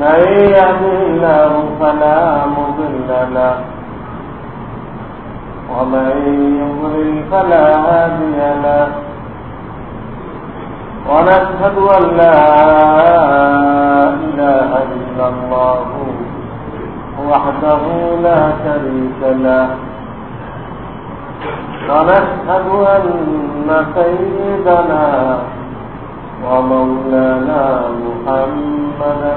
من يهده الله فلا مضل له. ومن يضلل فلا هادي له. ونشهد أن لا إله إلا الله وحده لا شريك له. ونشهد أن سيدنا ومولانا محمدا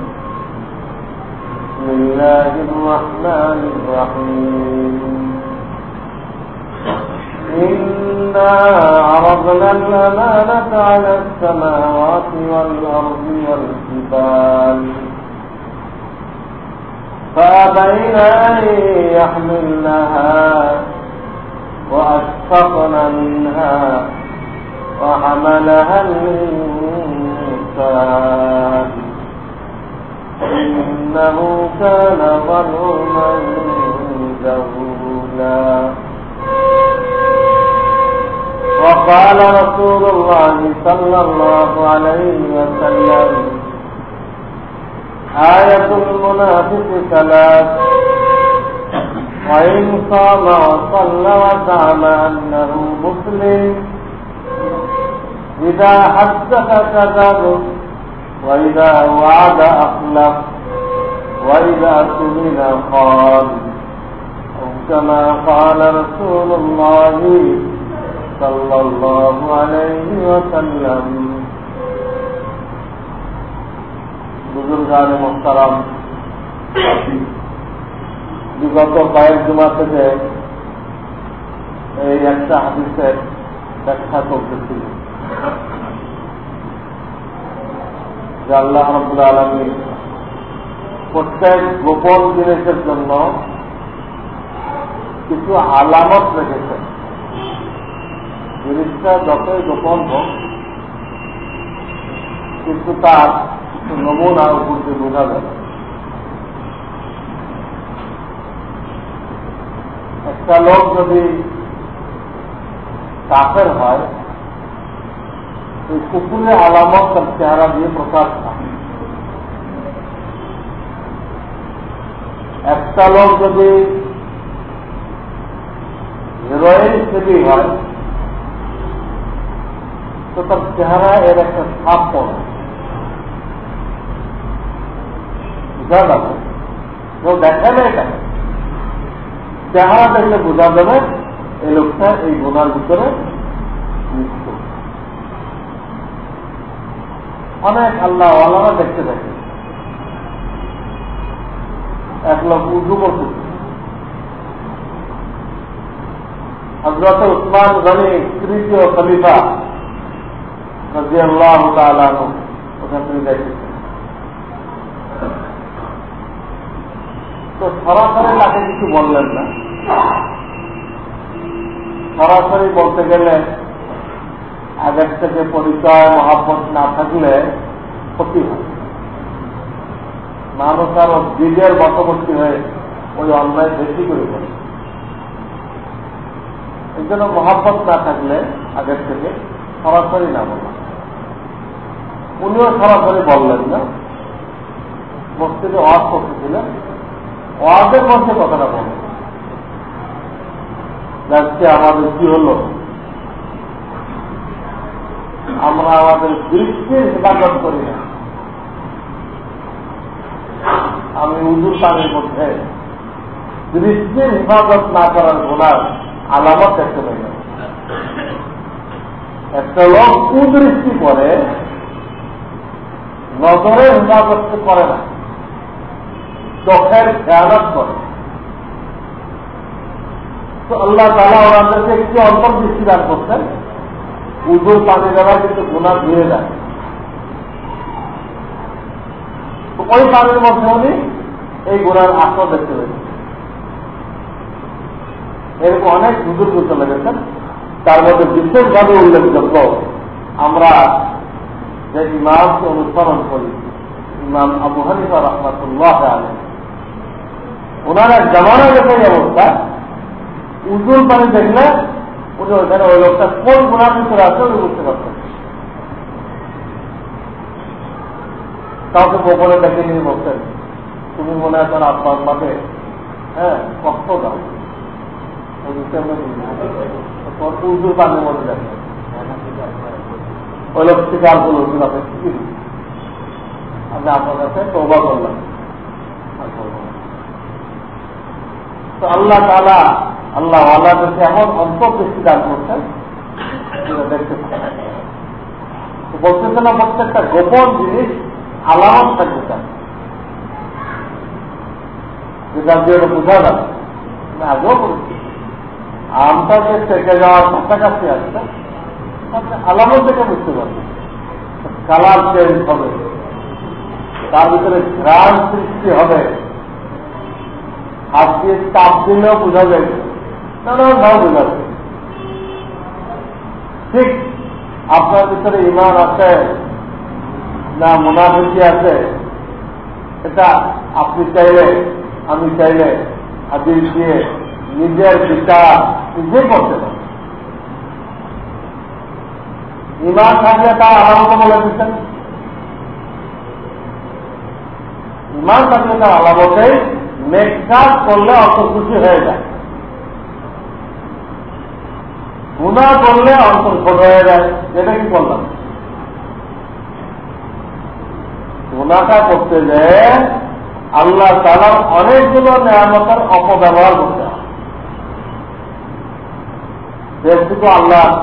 بسم الله الرحمن الرحيم إنا عرضنا الأمانة على السماوات والأرض والجبال فأبين أن يحملنها وأشفقن منها وحملها الإنسان إنه كان ظلوما جهولا وقال رسول الله صلى الله عليه وسلم آية المنافق ثلاث وإن صام وصلى وزعم أنه مسلم إذا حدث كذب وإذا وعد أخلف وإذا سمن قال أو كما قال رسول الله صلى الله عليه وسلم বুজুর্গান মোস্তারাম বিগত কয়েক জমা থেকে এই একটা হাদিসের ব্যাখ্যা করতেছিল যে আল্লাহ রবুল আলমী প্রত্যেক গোপন জিনিসের জন্য কিছু আলামত রেখেছেন। জিনিসটা যতই গোপন হোক, কিন্তু তার নমুনা উপর দিয়ে বোঝা যায়। একটা লোক যদি কাফের হয় ওই কুকুরের আলামত তার চেহারা দিয়ে প্রকাশ পায় একটা লোক যদি হিরোইন সেবী হয়, তো তার চেহারা এর একটা ছাপ পড়ে। বুঝা যাবে কেউ দেখে না এটা? চেহারা দেখলে বোঝা যাবে, এই লোকটা এই গোনার ভিতরে অনেক আল্লাহ আল্লাহ দেখতে থাকে এক লোক উর্দু করতে হজরত উসমান গনি তৃতীয় খলিফা রাজি আল্লাহ ওখান থেকে দেখেছেন। তো সরাসরি তাকে কিছু বললেন না। সরাসরি বলতে গেলে আগের থেকে পরিচয় মহাপত না থাকলে ক্ষতি হয়। মানুষ আরও বীজের বশবর্তী হয়ে ওই অন্যায় বেশি করে বলে এই জন্য মহাব্বত না থাকলে আগের থেকে সরাসরি না বলা। উনিও সরাসরি বললেন না। মসজিদে ওয়াজ করতেছিলেন। ওয়াজের মধ্যে কথাটা বলেন আমাদের কি হলো? আমরা আমাদের দৃষ্টির হেফাজত করি না। আমি পানির মধ্যে দৃষ্টির হেফাজত না করার গোনার আলামত দেখতে পাই একটা লোক কুদৃষ্টি করে নজরের হেফাজত করে না। চোখের খেয়ালত করে। আল্লাহ তালা ওনাদেরকে একটি অন্তর্দৃষ্টি দান করছেন। উজুর পানি দ্বারা কিন্তু গুণা ধুয়ে যায়। ওই পানির মধ্যে উনি এই গুণার আসর দেখতে পেয়েছেন এরকম অনেক বুজুর্গ চলে গেছেন। তার মধ্যে বিশেষভাবে উল্লেখযোগ্য, আমরা যে ইমামকে অনুসরণ করি, ইমাম আবু হানিফা রহমতুল্লাহ আলম ওনার জামানা এই অবস্থা। উজুর পানি দেখলে উনি ওইখানে ওই লোকটা কোন গুণার ভিতরে আছে উনি বুঝতে পারছেন কাউকে গোপনে ডেকে নিয়ে বলছেন, তুমি মনে হয় তোর আব্বা আব্বাকে হ্যাঁ কষ্ট দাও। দেখে আল্লাহ আল্লাহ আল্লাহদেরকে এমন অন্তর্দৃষ্টি দান করছেন। দেখতে বলতেছে না, প্রত্যেকটা গোপন জিনিস আলামত থাকতে চান যেটা দিয়ে বোঝা যাবে আগেও বলছি। আমটা যে থেকে যাওয়ার কাছাকাছি আসছে আলামত দেখে বুঝতে পারবে। কালার চেঞ্জ হবে। তার ভিতরে ঘ্রাণ সৃষ্টি হবে। হাত দিয়ে চাপ দিলেও বোঝা যায়। নানান ভাবে বোঝা ঠিক আপনার ভিতরে ইমান আছে না মুনাফিকি আছে, এটা আপনি চাইলে, আমি চাইলে হাদিস দিয়ে নিজের বিচার নিজে করতে পারে। ইমান থাকলে তার আলামত বলে দিচ্ছেন। ইমান থাকলে তার আলামতেই নেকাজ করলে অত খুশি হয়ে যায়। গুণা করলে অন্তর ছোট হয়ে যায়। এটা কি করলাম? গুণাটা করতে যে আল্লাহ তালার অনেকগুলো নিয়ামতের অপব্যবহার করতে হয়। যেটুকু আল্লাহ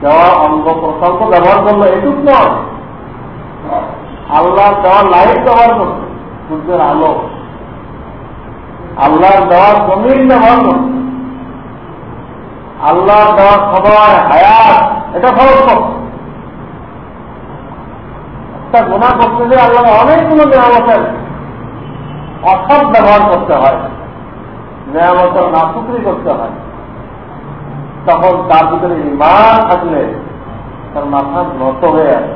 দেওয়া অঙ্গ প্রকল্প ব্যবহার করল, এটুক নয়। আল্লাহ দেওয়া লাইট ব্যবহার করছে, সূর্যের আলো। আল্লাহর দেওয়ার জমিন ব্যবহার করছে। আল্লাহর দেওয়ার সময় হায়াত, এটা করছে একটা গোনা করতে যে আল্লাহ অনেকগুলো নিয়ামতের ব্যবহার করতে হয়। নিয়ামতের করতে হয়। তখন তার ভিতরে ইমান থাকলে তার মাথা নত হয়ে আসে।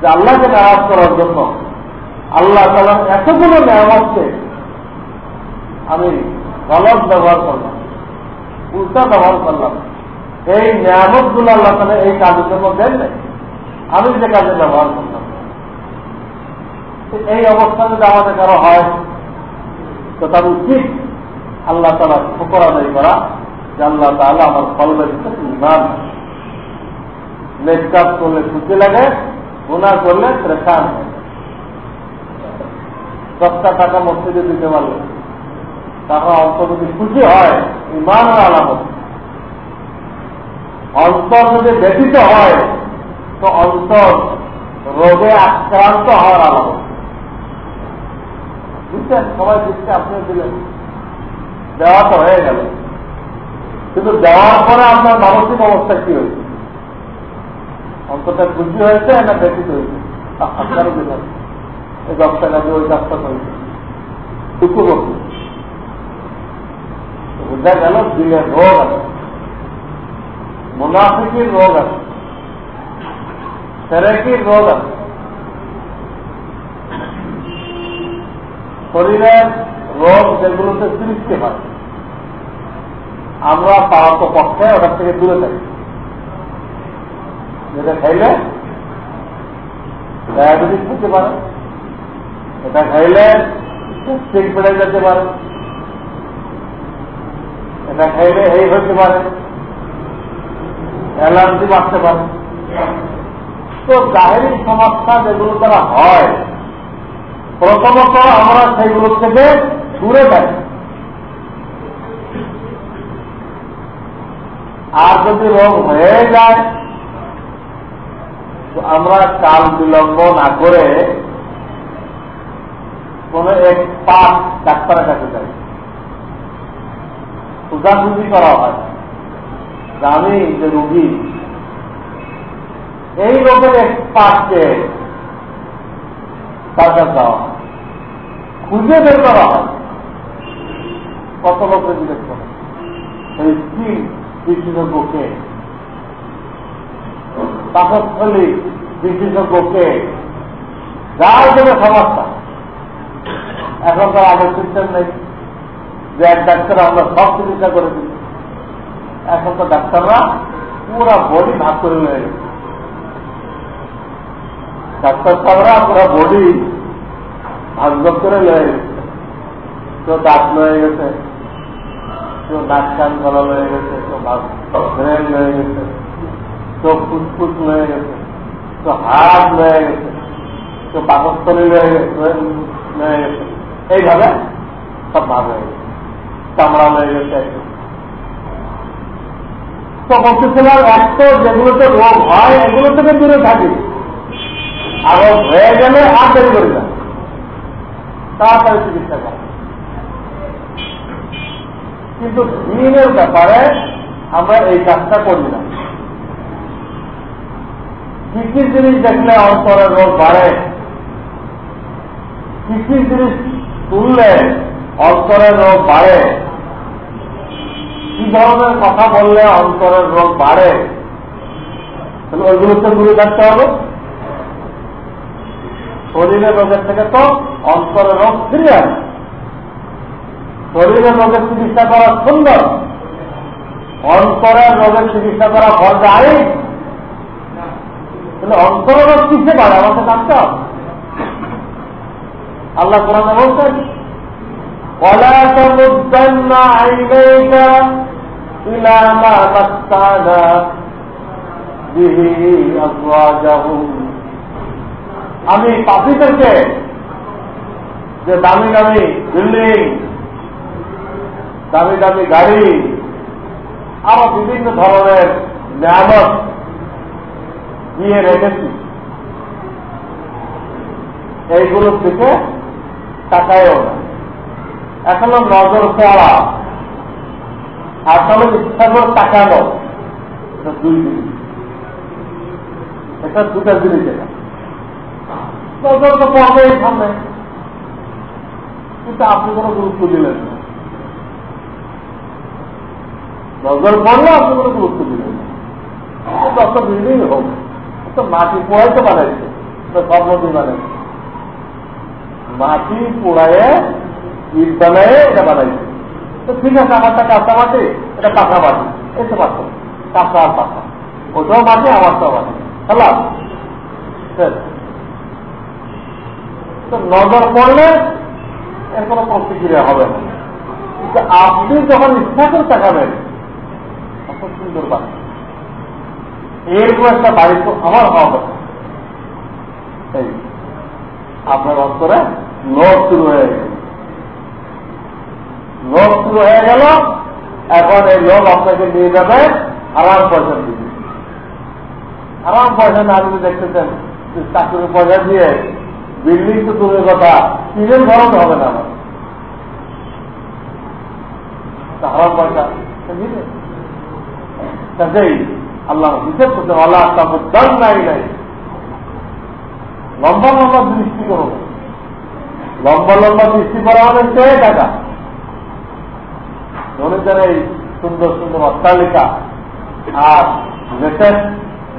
যে আল্লাহকে নারাজ করার জন্য আল্লাহ তালা এতগুলো নিয়ামতকে আমি গলত ব্যবহার করলাম। উল্টা ব্যবহার করলাম। এই নিয়ামতগুলো আল্লাহ তালা এই কাজের জন্য দেন নাই। আমি যে কাজে ব্যবহার করলাম। এই অবস্থা যদি আমাদের কারও হয়, তো তার উচিত আল্লাহ তালা শুকর আদায় করা যে আল্লাহ তাহলে আমার ফলবের ইমান নেকাজ করলে খুশি লাগে গুণা করলে প্রেশান দশটা টাকা মসজিদে দিতে পারলে। টাকা অন্ত যদি খুশি হয়, ইমান আলামত। অন্তর যদি ব্যতীত হয়, তো অন্তর রোগে আক্রান্ত হওয়ার আলামত। বুঝছেন? সবাই দিচ্ছে আপনি দিলেন। দেওয়া তো হয়ে গেল। কিন্তু দেওয়ার পরে আপনার মানসিক অবস্থা কি হয়েছে? অন্তটা খুশি হয়েছে না ব্যতীত হয়েছে? আপনারও দিলেন এই দশটা কাজে ওই কাজটা করেছে টুকু বসু বোঝা গেল দিলের রোগ আছে। মুনাফিকির রোগ আছে। সেরেকির রোগ আছে। শরীরের রোগ যেগুলোতে সৃষ্টি হয়, আমরা পাওয়াত পক্ষে ওটার থেকে দূরে থাকি। যেটা খাইলে ডায়াবেটিস হতে পারে, এটা খাইলে ঠিক বেড়ে যেতে পারে। এটা খাইলে এই হতে পারে। অ্যালার্জি বাড়তে পারে। তো সমস্যা যেগুলো তারা হয়, প্রথমত আমরা সেগুলো থেকে দূরে আর যদি রোগ হয়ে যায় আমরা কাল বিলম্ব না করে কোন এক পাঁচ ডাক্তারের কাছে যাই। খোঁজাখুঁজি করা হয় জানি যে রুগী, এই রোগের এক পাককে তার কাছে দেওয়া খুঁজে বের করা হয়। কত লোককে জিজ্ঞেস করে। এই স্কিন বিশেষজ্ঞকে পাকস্থলী বিশেষজ্ঞকে যার জন্য সমস্যা। এখন তো আমাদের সিস্টেম নেই। যে এক ডাক্তার আমরা সব চিকিৎসা করে দিই। এখন তো ডাক্তাররা পুরা বডি ভাগ করে নিয়ে গেছে। ডাক্তার সাহেবরা পুরা বডি ভাগ করে লয়ে গেছে। কেউ দাঁত লয়ে গেছে, কেউ নাক কান গলা লয়ে গেছে, কেউ ব্রেন লয়ে গেছে, কেউ ফুসফুস লয়ে গেছে, কেউ হাত লয়ে গেছে, কেউ পাকস্থলী লয়ে গেছে লয়ে গেছে। এইভাবে সব ভাগ হয়ে গেছে। চামড়া লয়ে গেছে তো বলতেছিলাম এক তো যেগুলোতে রোগ হয় এগুলো থেকে দূরে থাকি। আর হয়ে গেলে আর দেরি করে যায় তাড়াতাড়ি চিকিৎসা করে। কিন্তু দিনের ব্যাপারে আমরা এই কাজটা করি না। কি কি জিনিস দেখলে অন্তরের রোগ বাড়ে। কি কি জিনিস তুললে অন্তরের রোগ বাড়ে। কি ধরনের কথা বললে অন্তরের রোগ বাড়ে, তাহলে ওইগুলোতে দূরে থাকতে হবে। শরীরের রোগের থেকে তো অন্তরের রোগ ফিরে আসে। শরীরের রোগের চিকিৎসা করা সুন্দর। অন্তরের রোগের চিকিৎসা করা ফল যায় তাহলে অন্তরের রোগ কিসে পারে আমাকে জানতে হবে। আল্লাহ কোরআনে বলছেন ولا تمدن عينيك إلى ما متعنا به أزواجهم আমি পাপিদেরকে যে দামি দামি বিল্ডিং দামি দামি গাড়ি আরো বিভিন্ন ধরনের নিয়ামত দিয়ে রেখেছি এইগুলোর দিকে তাকায়ও না এখনও নজর পড়া। আসলে ইচ্ছা করে তাকানো দুই জিনিস এটা দুটা জিনিস এটা নজর তো পড়বেই সামনে। কিন্তু আপনি কোনো গুরুত্ব দিলেন নজর পড়লে আপনি কোনো গুরুত্ব দিলেন না। বিল্ডিং হোক তো মাটি পোড়াই তো বানাইছে। সর্বদিন বানাইছে মাটি পোড়ায় ইট এটা বানাইছে। তো ঠিক আছে আমারটা কাঁচা মাটি এটা পাকা মাটি। এই তো কাঁচা আর পাকা। ওটাও মাটি, আমারটাও মাটি। খেলাম তো নজর পড়লে এর কোনো প্রতিক্রিয়া হবে না। আপনি যখন ইচ্ছা করে তাকাবেন তখন সুন্দর বাড়ি। এরকম একটা তো আমার হওয়া কথা আপনার অন্তরে লোক শুরু হয়ে গেল লোক শুরু হয়ে গেল, এখন এই লোক আপনাকে নিয়ে যাবে আরাম পয়সা দিবে আরাম পয়সা না যদি দেখতেছেন চাকরির পয়সা দিয়ে বিল্ডিং তো দূরের কথা কিনের গরম হবে না আমার? লম্বা লম্বা দৃষ্টি করো। লম্বা লম্বা দৃষ্টি করা মানে চেয়ে টাকা। ধনীদের এই সুন্দর সুন্দর অট্টালিকা আর লেটেস্ট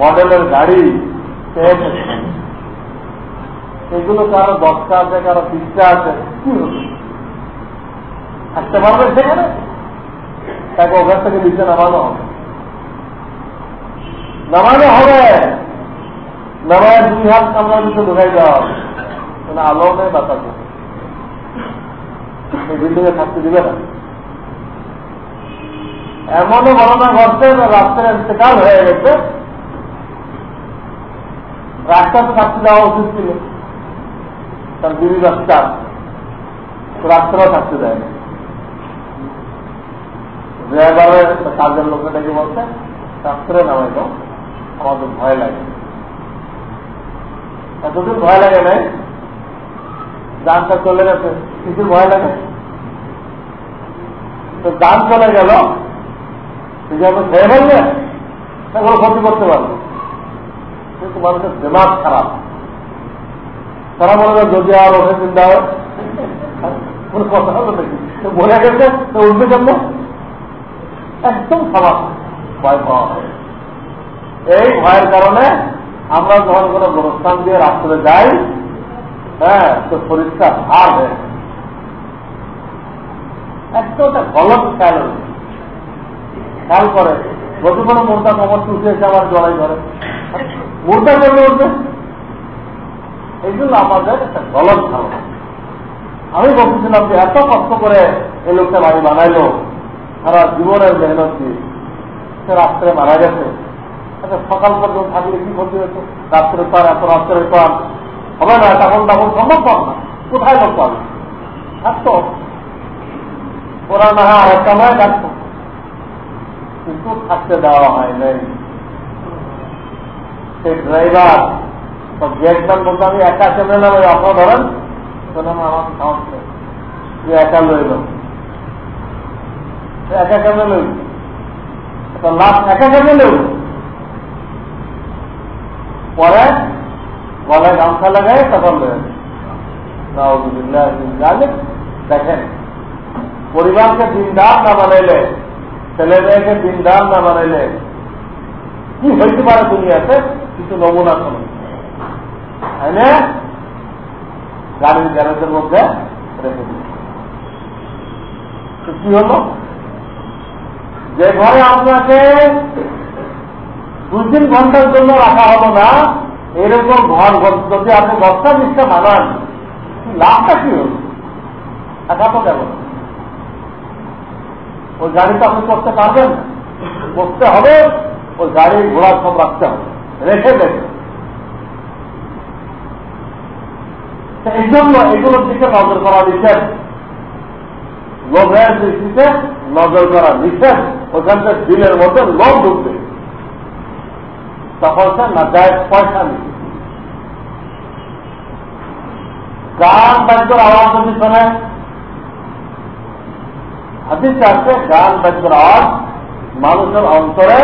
মডেলের গাড়ি এগুলো কারও দশটা আছে, কারও তিনটা আছে। থাকতে পারবে সেখানে? তাকে ওখান থেকে নিচে নামানো হবে। নামানো হবে! নামায় দুই হাত কামড়ার নিচে ঢুকাই দেওয়া হবে। আলো নেই বাতাস। এই বিল্ডিং এ থাকতে দিবে না। এমনও ঘটনা ঘটছে রাস্তায় ইন্তেকাল হয়ে গেছে। রাস্তাতে থাকতে দেওয়া উচিত ছিল। তার বিড়ি রাস্তা রাস্তাটাও থাকতে দেয় ড্রাইভারের কাজের লোকটা ডেকে বলছে শাস্ত্রে নামাই তো আমাদের ভয় লাগে। এতদিন ভয় লাগে নাই। যানটা চলে গেছে। কিছু ভয় লাগে? তো যান চলে গেল। তুই যখন খেয়ে ফেলবে সেগুলো ক্ষতি করতে পারবে কিন্তু মানুষের দিমাগ খারাপ। তারা বলবে যদি আর ওঠে চিন্তা হয়? কোনো কথা হলো নাকি? বলে গেছে তো উঠবে একদম খারাপ। ভয় পাওয়া হয়। এই ভয়ের কারণে আমরা যখন কোনো গোরস্থান দিয়ে রাত্রে যাই হ্যাঁ তো শরীরটা ভার হয়ে একদম একটা গলত খেয়াল করে। যদি কোনো মোটা কমর টুসিয়েছে আমার জড়াই ধরে। মোটা করলে উঠবে এই জন্য আমাদের একটা গলত ধারণা আমি বলতেছিলাম যে, এত কষ্ট করে এই লোকটা বাড়ি বানাইলো, সারা জীবনের মেহনত দিয়ে। সে রাত্রে মারা গেছে। আচ্ছা সকাল পর্যন্ত থাকলে কি ক্ষতি হয়েছে রাত্রে পার এত রাত্রে পার হবে না তখন তখন সম্ভব পাব না। কোথায় লোক পাবে? থাকতো। ওরা না হয় আরেকটা নয় থাকতো। কিন্তু থাকতে দেওয়া হয় নাই। সেই ড্রাইভার, সব গেটম্যান বলতে আমি একা চেপে নেব আপনার ধরেন আমার একা লইল? একা পরে গলায় গামছা লাগাই তখন দেখেন, পরিবারকে দিনদার না বানাইলে ছেলে মেয়েকে দিনদার না বানাইলে কি হইতে পারে দুনিয়াতে? কিছু নমুনা শুনুন। তাই না? গাড়ির গ্যারেজের মধ্যে রেখে দিল কি হল? যে ঘরে আপনাকে দুই তিন ঘণ্টার জন্য রাখা হলো না, এরকম ঘর যদি আপনি দশটা বিশটা বানান, লাভটা কি হল? টাকা তো কেমন ওই গাড়িটা আপনি করতে পারবেন করতে হবে, ওই গাড়ি ঘোড়া সব রাখতে হবে। রেখে দেবে। এই জন্য এগুলোর দিকে নজর করা নিষেধ। লোভের দৃষ্টিতে নজর করা নিষেধ। ওখানকার দিলের মধ্যে লোভ ঢুকবে। তখন সে না যায় পয়সা নিচ্ছে গান বাদ্যর আওয়াজ হাতির আছে, গান, বাদ্যর আওয়াজ মানুষের অন্তরে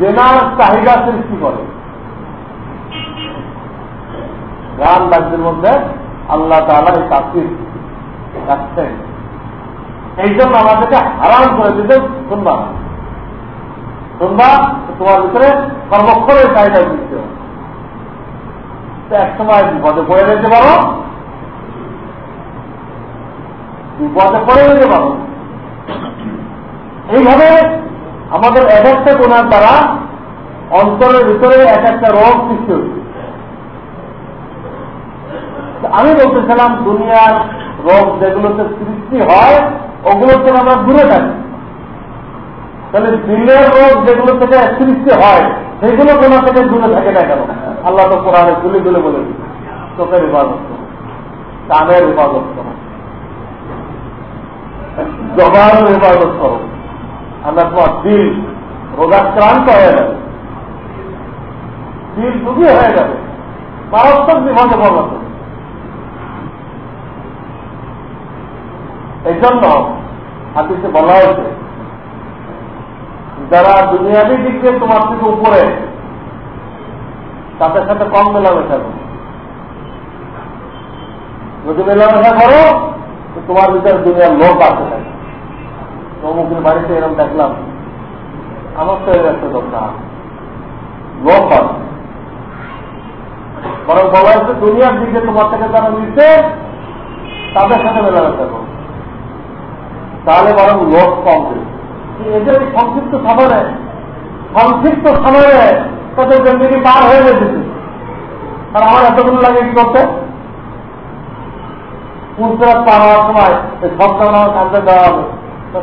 জেনার চাহিদা সৃষ্টি করে। গান, বাদ্যের মধ্যে আল্লাহ তালা এই তাফির রাখছেন। এই জন্য আমাদেরকে হারাম করে দিতে শুনবা শুনবা তোমার ভিতরে সর্বক্ষণের চাহিদা দিতে এক সময় বিপদে পড়ে যেতে পারো। বিপদে পড়ে যেতে পারো। এইভাবে আমাদের এক একটা গুণার দ্বারা অন্তরের ভিতরে এক একটা রোগ সৃষ্টি হচ্ছে আমি বলতেছিলাম, দুনিয়ার রোগ যেগুলোতে সৃষ্টি হয় ওগুলো থেকে আমরা দূরে থাকি। তাহলে দিলের রোগ যেগুলো থেকে সৃষ্টি হয়, সেগুলো কোন থেকে দূরে থাকে না কেন? আল্লাহ তো কোরআনে তুলে তুলে বলে দিচ্ছে চোখের হেফাজত করো, কানের হেফাজত করো, জবানের হেফাজত করো। আমরা তোমার দিল রোগাক্রান্ত হয়ে যাবে। দিল দুটি হয়ে যাবে। মারাত্মক বিপদে পড়বে এই জন্য হাতিতে বলা হয়েছে, যারা দুনিয়াবি দিক দিয়ে তোমার থেকে উপরে, তাদের সাথে কম মেলামেশা করো। যদি মেলামেশা করো, তো তোমার ভিতরে দুনিয়ার লোক আসে অমুকের বাড়িতে এরকম দেখলাম। আমার তো একটা দরকার লোক বরং বলা হচ্ছে দুনিয়ার দিকে তোমার থেকে যারা নিচ্ছে তাদের সাথে মেলামেশা করো। তাহলে বরং লোক কম এদের এই সংক্ষিপ্ত সময়ে সংক্ষিপ্ত সময়ে তাদের জিন্দগি পার হয়ে গেছে? আর আমার এতগুলো লাগে কি করতে? পুরসরাত পার হওয়ার সময় এই সবটা আমার কান্দে দেওয়া হবে। তো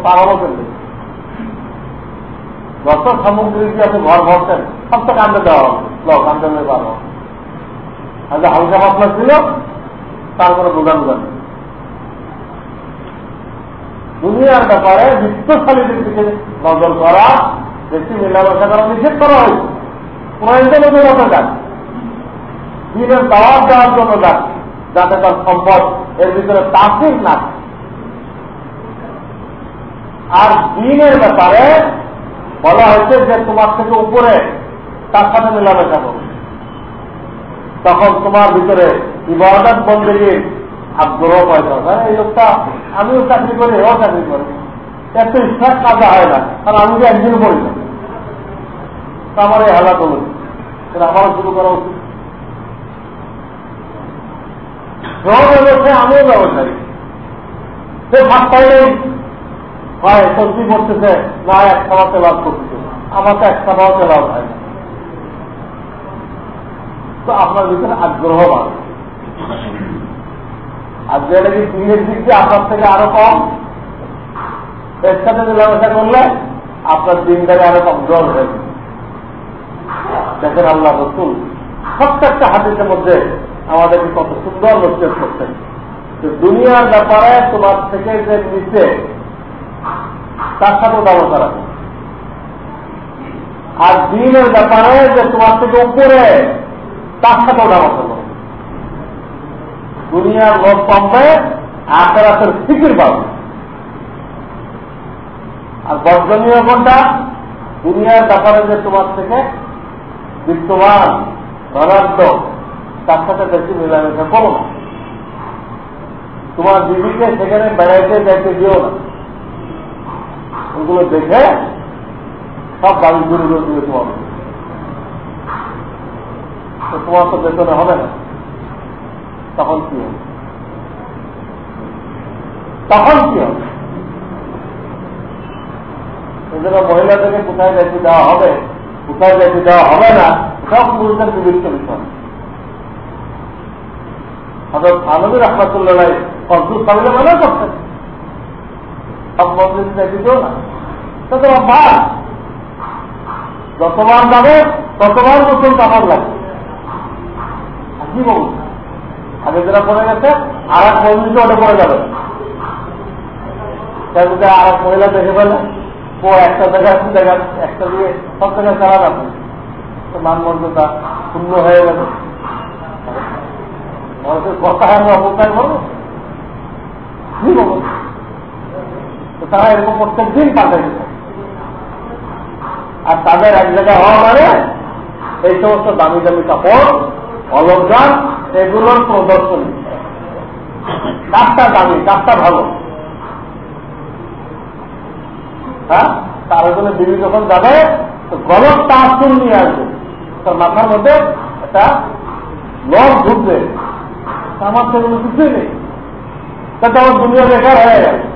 যত ঘর ভরছেন সবটা কান্দে দেওয়া হবে। কান্দে হালকা পাতলা ছিল দুনিয়ার ব্যাপারে বিত্তশালীদের দিকে নজর করা, বেশি মেলামেশা করা নিষেধ করা হয়েছে। প্রয়োজন মতো কাজ। দিনের দাওয়াত দেওয়ার জন্য যাক যাতে তার সম্পদ এর ভিতরে তাসির না আর দিনের ব্যাপারে বলা হয়েছে যে তোমার থেকে উপরে তার সাথে মেলামেশা করো তখন তোমার ভিতরে ইবাদত বন্দীর আগ্রহ পয়সা হয় এই লোকটা, আমিও চাকরি করি এও চাকরি করি। এত ইচ্ছা কাজা হয় না, কারণ আমি যে একদিন পড়ি না। আমার এই হালাত হল। আমারও শুরু করা উচিত। আমিও ব্যবসায়ী। সে ভাত পাইলেই হয় সবজি করতেছে? না, এক খাওয়াতে লাভ করতেছে। আমার তো এক খাওয়াতে লাভ হয় তো আপনার ভিতরে আগ্রহ বাড়ে। আর যেটা কি? দিনের দিক দিয়ে আপনার থেকে আরও কম? এর সাথে মেলামেশা করলে আপনার দিনটাকে আরও কমজোর হয়ে দেখেন আল্লাহ রসুল, প্রত্যেকটা হাতিসের মধ্যে আমাদেরকে কত সুন্দর লোকের করতেন দুনিয়ার ব্যাপারে তোমার থেকে যে নিচে তার সাথে ব্যবস্থা রাখো আর দিনের ব্যাপারে যে তোমার থেকে উপরে, তার সাথে ব্যবস্থা করো। দুনিয়ার লোক কমবে আখেরাতের ফিকির পাবে। আর বর্জনীয় কোনটা? দুনিয়ার ব্যাপারে যে তোমার থেকে বিদ্যমান ধনাঢ্য তার সাথে বেশি মেলামেশা করো না। তোমার দিদিকে সেখানে বেড়াইতে যাইতে দিও না। ওগুলো দেখে সব শুরু করে দিবে তোমার তোমার তো বেতনে হবে না। তখন কি হবে? তখন কি হবে? এজন্য মহিলাদেরকে কোথায় যাইতে দেওয়া হবে, কোথায় যাইতে দেওয়া হবে না, সব পুরুষের বিবেচ্য বিষয়। হজরত আনবী রহমতুল্লাহ ফজলুল সামিলে মনে করছেন মন্দির যতবার যাবে, ততবার নতুন কাপড় লাগে কি বলুন আগে যেটা পড়ে গেছে আর এক মন্দিরকে ওটা পড়ে যাবে। আর এক মহিলা দেখে ফেলে, ও একটা জায়গা জায়গা একটা দিয়ে সব জায়গায় চালান আপনি তো মান মর্যাদা শূন্য হয়ে গেল। কথা আমি অবস্থায় বলব কি বলব? তো তারা এরকম প্রত্যেক দিন পাঠাই আর তাদের এক জায়গায় হওয়া মানে এই সমস্ত দামি দামি কাপড় অলঙ্কার এগুলোর প্রদর্শনী। কাজটা দামি, কাজটা ভালো। হ্যাঁ? তার জন্য দিদি যখন যাবে, তো গলত তার নিয়ে আসবে। তার মাথার মধ্যে একটা লস ঢুকবে। আমার তো কোনো কিছুই নেই। তাতে আমার দুনিয়া বেকার হয়ে গেল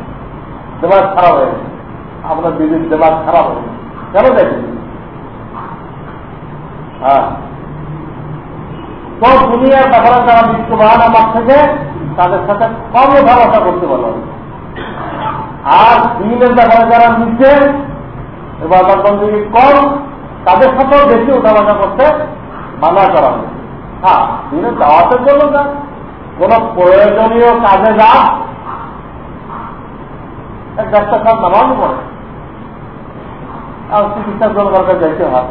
দেবাস খারাপ হয়ে গেছে। আপনার দিদির দেবাস খারাপ হয়ে গেছে। কেন দেখি হ্যাঁ। তো দুনিয়ার ব্যাপারে যারা বিশ্বমান আমার থেকে, তাদের সাথে কম ওঠাবসা করতে পারলাম। আর দিনের ব্যাপারে যারা নিচ্ছে এবার বন্দী কম, তাদের সাথেও বেশি উঠাবসা করতে মানা করা হয় হ্যাঁ দিনের দাওয়াতের জন্য যা। কোন প্রয়োজনীয় কাজে যা নামাজ পড়ে আর দরকার যাইতে হয়।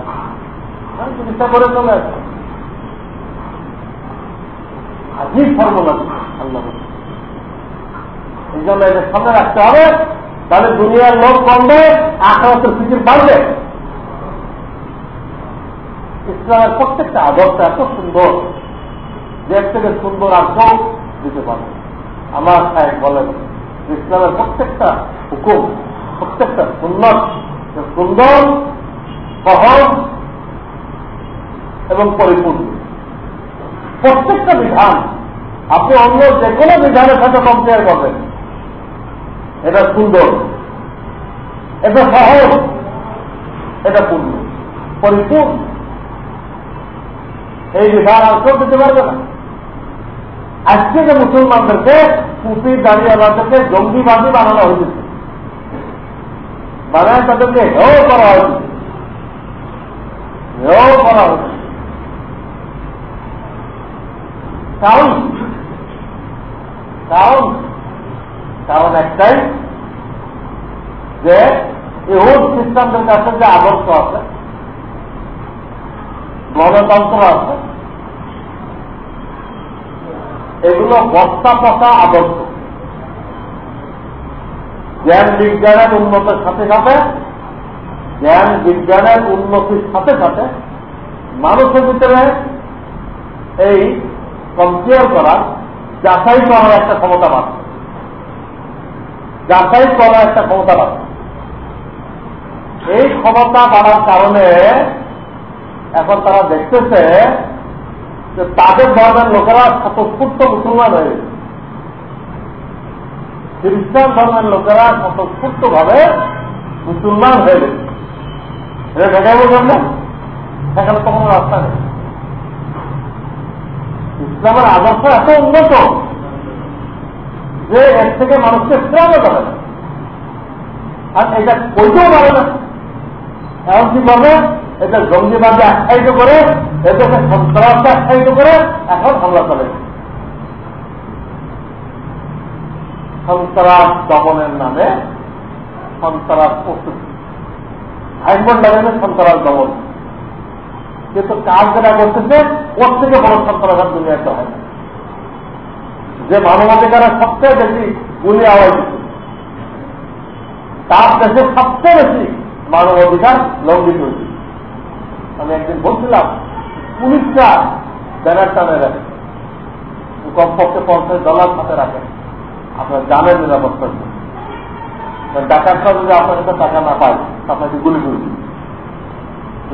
চিকিৎসা করে চলে আসে। ফর্মুলা আল্লাহ এই জন্য সামনে রাখতে হবে, তাহলে দুনিয়ার লোক কমবে আঠারোশো ফিজির বাড়বে। ইসলামের প্রত্যেকটা আদর্শ এত সুন্দর যে থেকে সুন্দর কেউ দিতে পারবে আমার সাহেব বলেন ইসলামের প্রত্যেকটা হুকুম, প্রত্যেকটা সুন্দর সুন্দর, সহজ এবং পরিপূর্ণ। প্রত্যেকটা বিধান আপনি অন্য যে কোনো বিধানের সাথে কম্পেয়ার করবেন। এটা সুন্দর, এটা সহজ, এটা পূর্ণ, পরিপূর্ণ। এই বিধান আর দিতে পারবে না। আজকে যে মুসলমানদেরকে টুপি দাঁড়িয়েওয়ালাদেরকে জঙ্গিবাদী বানানো হয়েছে। বানায় তাদেরকে হেও করা হয়েছে। হেও করা হয়েছে। কারণ কারণ কারণ একটাই যে ইহুদ খ্রিস্টানদের কাছে যে আদর্শ আছে, গণতন্ত্র আছে এগুলো বস্তা পচা আদর্শ। জ্ঞান বিজ্ঞানের উন্নতির সাথে সাথে, জ্ঞান বিজ্ঞানের উন্নতির সাথে সাথে মানুষের ভিতরে এই কম্পেয়ার করা, যাচাই করার একটা ক্ষমতা পাচ্ছে যাচাই করার একটা ক্ষমতা পাচ্ছে এই ক্ষমতা বাড়ার কারণে এখন তারা দেখতেছে যে তাদের ধর্মের লোকেরা স্বতঃস্ফূর্ত মুসলমান হয়ে গেছে। খ্রিস্টান ধর্মের লোকেরা স্বতঃস্ফূর্ত ভাবে মুসলমান হয়ে গেছে। এটা দেখাই বলবেন না সেখানে তো কোনো রাস্তা নেই। ইসলামের আদর্শ এত উন্নত যে এর থেকে মানুষকে ফেরানো যাবে আর এটা কইতেও পারে না। এমন কি করবে এটা জঙ্গিবাদে আখ্যায়িত করে এটাকে সন্ত্রাসে আখ্যায়িত করে, এখন হামলা চলে। সন্ত্রাস দমনের নামে সন্ত্রাস প্রস্তুতি। হাইকোর্ট লাগাবে সন্ত্রাস দমন। কিন্তু কাজ যেটা করতেছে, ওর থেকে বড় সন্ত্রাস আর দুনিয়াতে হয় যে মানবাধিকারের সবচেয়ে বেশি গুলি আওয়াজ তার দেশে সবচেয়ে বেশি মানবাধিকার লঙ্ঘিত হয়েছে আমি একদিন বলছিলাম, পুলিশরা ব্যানার টানে রাখে। কমপক্ষে পঞ্চাশ ডলার সাথে রাখেন আপনার জানেন নিরাপত্তা ডাকাতরা যদি আপনার কাছে টাকা না পায় আপনাকে গুলি করে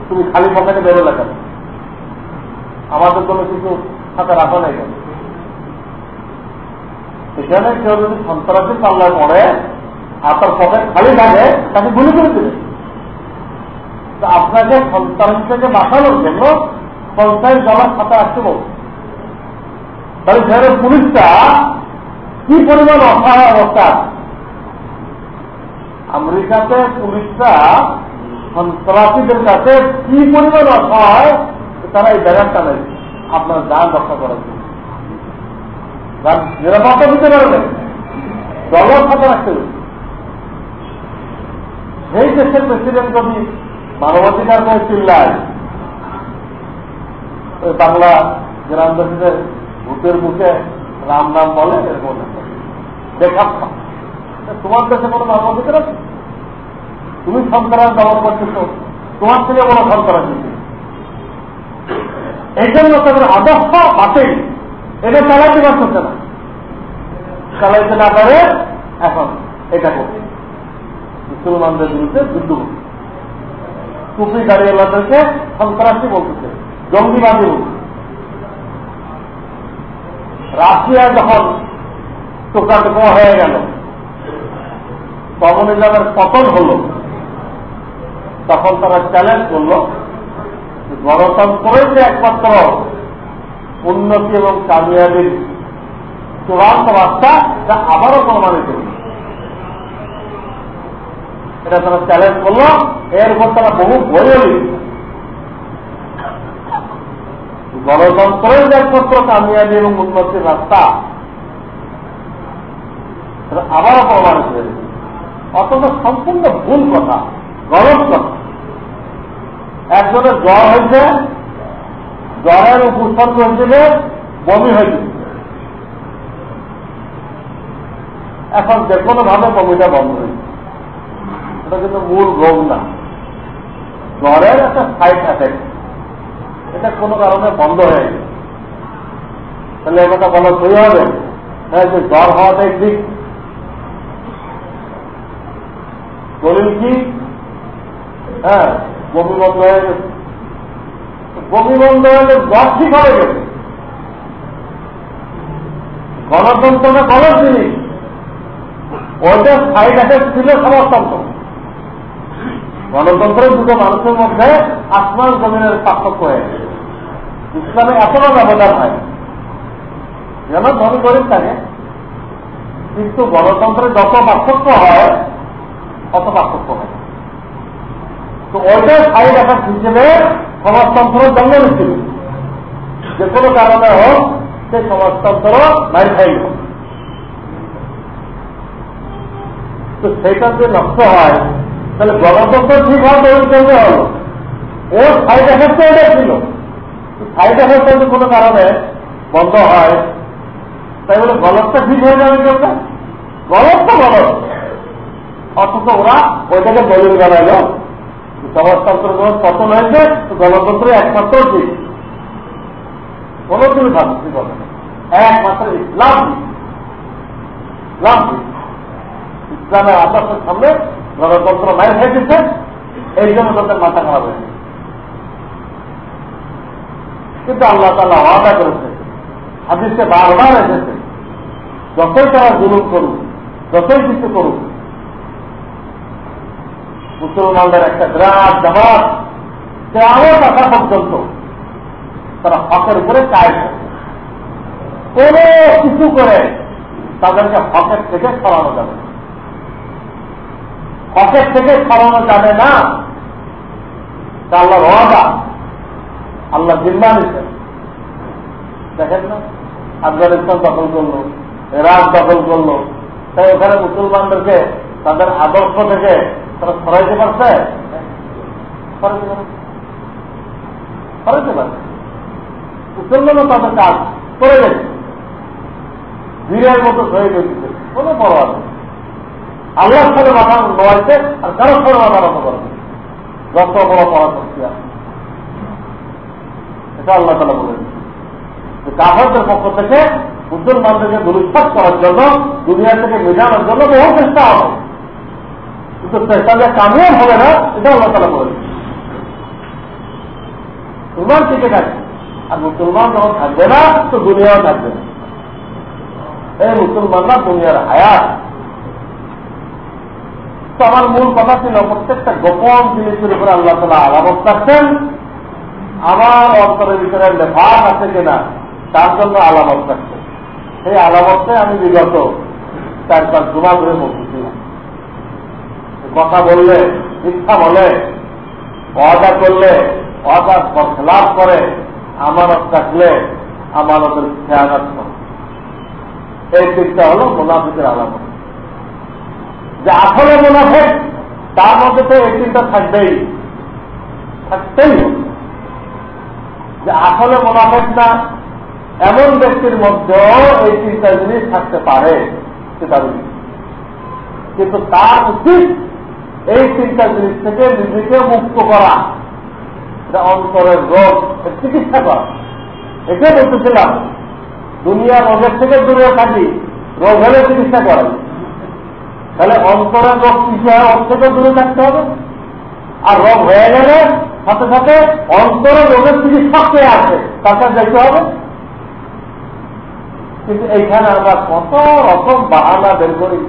তুমি খালি পকেটে বেরোলে কেন? আমাদের কোনো কিছু সাথে রাখা নাই কেন? এখানে কেউ যদি সন্ত্রাসী পাল্লায় পড়ে আপনার পকেট খালি থাকে তাকে গুলি করে দেবে আপনাকে সন্ত্রাস থেকে বাঁচানোর জন্য পঞ্চাশ ডলার খাতা রাখতে বলছে তাহলে সেখানে পুলিশটা কি পরিমাণ অসহায় অবস্থা? আমেরিকাতে পুলিশরা সন্ত্রাসীদের কাছে কি পরিমাণ অসহায়, তারা এই ব্যানারটা নেই আপনার যান রক্ষা করার জন্য। নিরাপত্তা দিতে পারবে দলের সাথে রাখতে সেই দেশের প্রেসিডেন্ট যদি মানবাধিকার করে চিল্লায়। বাংলা গ্রামবাসীদের ভূতের মুখে রাম নাম বলে এরকম দেখা তোমার দেশে কোনো মানবাধিকার আছে? তুমি সন্তান দমন করতেছ। তোমার থেকে কোনো সন্তান দিচ্ছে এই জন্য তাদের আদর্শ বাতেই এটা চালাইতে পারতেছে না। চালাইতে না পারে এখন এটা করছে মুসলমানদের বিরুদ্ধে যুদ্ধ করছে টুপি দাঁড়িয়েলাদেরকে সন্ত্রাসী বলতেছে, জঙ্গিবাদী বলছে রাশিয়া যখন টোকা হয়ে গেল কমিউনিজমের পতন হল, তখন তারা চ্যালেঞ্জ করল গণতন্ত্রের যে একমাত্র উন্নতি এবং কামিয়াবির চূড়ান্ত রাস্তা তা আবারও প্রমাণিত হল। এটা তারা চ্যালেঞ্জ করল। এর উপর তারা বহু বইও লিখছে। গণতন্ত্রের যে একমাত্র কামিয়াবি এবং উন্নতির রাস্তা আবারও প্রমাণিত হয়েছে অথচ সম্পূর্ণ ভুল কথা গরম কথা। একজনের জ্বর হয়েছে, জ্বরের উপসর্গ হিসেবে বমি হয়েছে। এখন যে কোনো ভাবে বমিটা বন্ধ হয়েছে। এটা কিন্তু মূল রোগ না। জ্বরের একটা সাইড এফেক্ট এটা কোনো কারণে বন্ধ হয়ে গেছে। তাহলে কথা বলা সই হবে? হ্যাঁ যে জ্বর হওয়াটাই ঠিক দলিল কি? হ্যাঁ বমি বন্ধ হয়ে গেছে। বমি বন্ধ হয়ে জ্বর ঠিক হয়ে গেছে। গণতন্ত্রটা গণের জিনিস ওইটা সাইড এফেক্ট ছিল সমাজতন্ত্র। গণতন্ত্রের দুটো মানুষের মধ্যে আসমান জমিনের পার্থক্য হয়ে গেছে। ইসলামে এখনও ব্যবধান হয়। যেন ধনী গরিব থাকে কিন্তু গণতন্ত্রের যত পার্থক্য হয় অত পার্থক্য হয়। তো ওইটা সাইড এফেক্ট হিসেবে সমাজতন্ত্র জন্ম নিচ্ছিল যে কোনো কারণে হোক, সেই সমাজতন্ত্র নাই খাইল তো সেটা যে নষ্ট হয় তাহলে গণতন্ত্র ঠিক হওয়া তৈরি করতে হলো ওর সাইড এফেক্ট এটা ছিল সাইড এফেক্ট যদি কোনো কারণে বন্ধ হয়, তাই বলে গলতটা ঠিক হয়ে যাবে কেউটা গলত তো গলত অথচ ওরা ওইটাকে দলিল বানাইল সমাজতন্ত্র যখন পতন হয়েছে, তো গণতন্ত্র একমাত্র ঠিক। কোন তুমি ভাবছি বলে একমাত্র ইসলাম। ইসলাম। ইসলামের আদর্শের সামনে গণতন্ত্র মায়ের হয়ে গেছে এই জন্য তাদের মাথা খারাপ হয়েছে কিন্তু আল্লাহ তালা ওয়াদা করেছে, হাদিসে বারবার এসেছে, যতই তারা জুলুম করুক, যতই কিছু করুক, মুসলমানদের একটা বিরাট জামাত, সে আমার কথা পর্যন্ত তারা হকের উপরে কাজ কোন কিছু করে তাদেরকে হকের থেকে সরানো যাবে হকের থেকে সরানো যাবে না। তা আল্লাহ রওয়াদা আল্লাহ জিম্মা নিচ্ছেন দেখেন না? আফগানিস্তান দখল করল, ইরাক দখল করল। তাই ওখানে মুসলমানদেরকে, তাদের আদর্শ থেকে তারা সরাইতে পারছে? মুসলমানও তাদের কাজ করে গেছে। বীরের মতো হয়ে গেছে। কোনো পরোয়া নেই। আল্লাহর সাথে মাথা নোয়াইছে আর কারোর সাথে মাথা নত করবে যত বড় পরাশক্তি আছে। এটা আল্লাহ তালা বলে কাফারদের পক্ষ থেকে মুসলমানদেরকে দুরুৎপাত করার জন্য, দুনিয়া থেকে মেজানোর জন্য বহু চেষ্টা হবে। কিন্তু চেষ্টা যে কামিয়াব হবে না, এটা আল্লাহ তালা বলে মুসলমান টিকে থাকবে। আর মুসলমান যখন থাকবে না, তো দুনিয়াও থাকবে না। এই মুসলমানরা দুনিয়ার হায়াত তো আমার মূল কথা ছিল, প্রত্যেকটা গোপন জিনিসের উপরে আল্লাহ তালা আলামত রাখছেন। আমার অন্তরের ভিতরে লেফাক আছে কিনা, তার জন্য আলামত রাখছে সেই আলামতটাই আমি বিগত চার পাঁচ জমা ধরে বসেছিলাম কথা বললে শিক্ষা বলে অদা করলে অদা খেলাপ করে, আমানত থাকলে আমানতের খেয়াঘাত করে এই দিকটা হল মোনাফিকের আলামত। যে আসলে মোনাফেক, তার মধ্যে তো এই চিন্তা থাকবেই। থাকতেই যে আসলে মোনাফেক না, এমন ব্যক্তির মধ্যেও এই চিন্তা জিনিস থাকতে পারে কিন্তু তার উচিত এই চিন্তা জিনিস থেকে নিজেকে মুক্ত করা। অন্তরের রোগ চিকিৎসা করা। এটাই বলতেছিলাম দুনিয়া রোগের থেকে দূরে থাকি, রোগ হলে চিকিৎসা করাই। তাহলে অন্তরের রোগ কিছু হয় দূরে থাকতে হবে। আর রোগ হয়ে গেলে সাথে সাথে অন্তরের রোগের চিকিৎসক কে আছে তার দেখতে হবে। কিন্তু এইখানে আমরা কত রকম বাহানা বের করি।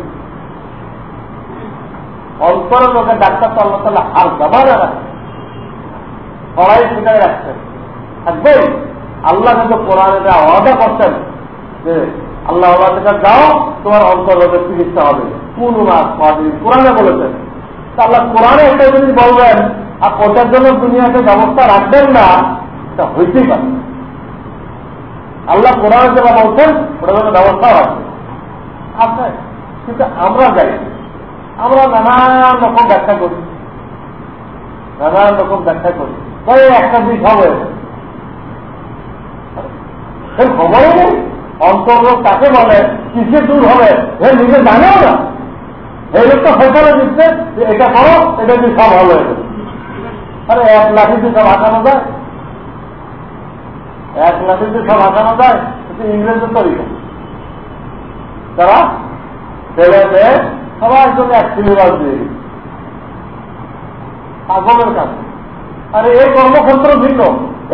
অন্তরের রোগের ডাক্তার তো আল্লাহ তাল্লাহ আর জমানে সবাই সেটাই রাখছেন থাকবেই। আল্লাহ কিন্তু কোরআনে আওয়াজা করছেন যে আল্লাহ থেকে যাও, তোমার অন্তর রোগের চিকিৎসা হবে। কোন কোরআনে বলেছেন। আল্লাহ কোরআনে একটা জিনিস বলবেন, আর ওটার জন্য দুনিয়াতে ব্যবস্থা রাখবেন না, এটা হইতেই পারে আল্লাহ কোরআন যেটা বলছেন, ওটার জন্য ব্যবস্থা আছে আছে কিন্তু আমরা যাই, আমরা নানান রকম ব্যাখ্যা করি। নানান রকম ব্যাখ্যা করি। তাই একটা দিক হবে। সেই খবরই নেই। অন্তর্গত কাকে বলে, কিসে দূর হবে? সে নিজে জানেও না। এই লোকটা ফেসলে দিচ্ছে যে এটা করো, এটা দিয়ে সব হবে? আরে, এক লাঠি দিয়ে সব হাঁটানো যায়। এক লাঠি দিয়ে সব হাঁটানো যায় ইংরেজের তরিকা তারা ছেলেতে সবার জন্য এক সিলেবাস দিয়ে পাগলের কাছে আরে, এই কর্মক্ষেত্র ভিন্ন,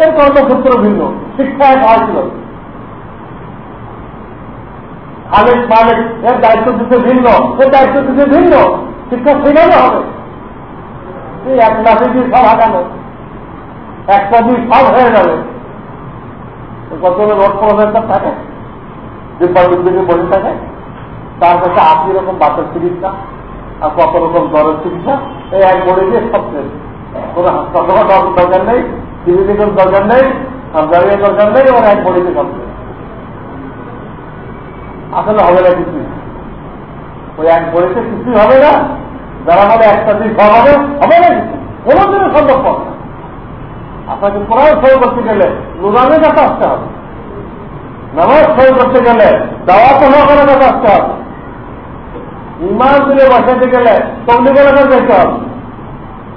এই কর্মক্ষেত্র ভিন্ন। শিক্ষা এক হয়েছিল খালেক মালিক, এর দায়িত্ব দিতে ভিন্ন, এর দায়িত্ব দিতে ভিন্ন শিক্ষা শেখানো হবে। এই এক লাখে দিয়ে সব হাঁটানো একটা দুই সব হয়ে যাবে কত রোড প্রফেসর থাকে ডিপার্টমেন্ট বসে থাকে। তার কাছে আশি রকম বাতের চিকিৎসা, আর কত রকম জ্বরের চিকিৎসা, এই এক বড়ি দিয়ে সব শেষ। কোনো হাসপাতাল দরকার নেই ক্লিনিকের দরকার নেই সার্জারির দরকার নেই এবং এক বড়িতে সব আসলে হবে না কিছু ওই এক বইতে কিছুই হবে না। যারা বলে একটা দিক হবে হবে না কিছু কোনো দিনে সম্ভব হবে না। আপনাকে কোরআন সই করতে গেলে নুরানের কাছে আসতে হবে। নামাজ সই করতে গেলে দাওয়া তো করে কাছে আসতে হবে। ইমান দিলে বসাতে গেলে তবলিগ এলাকায় যেতে হবে।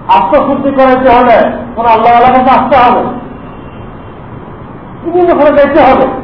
আত্মশুদ্ধি করাতে হলে কোন আল্লাহ কাছে আসতে হবে। বিভিন্ন ওখানে যেতে হবে।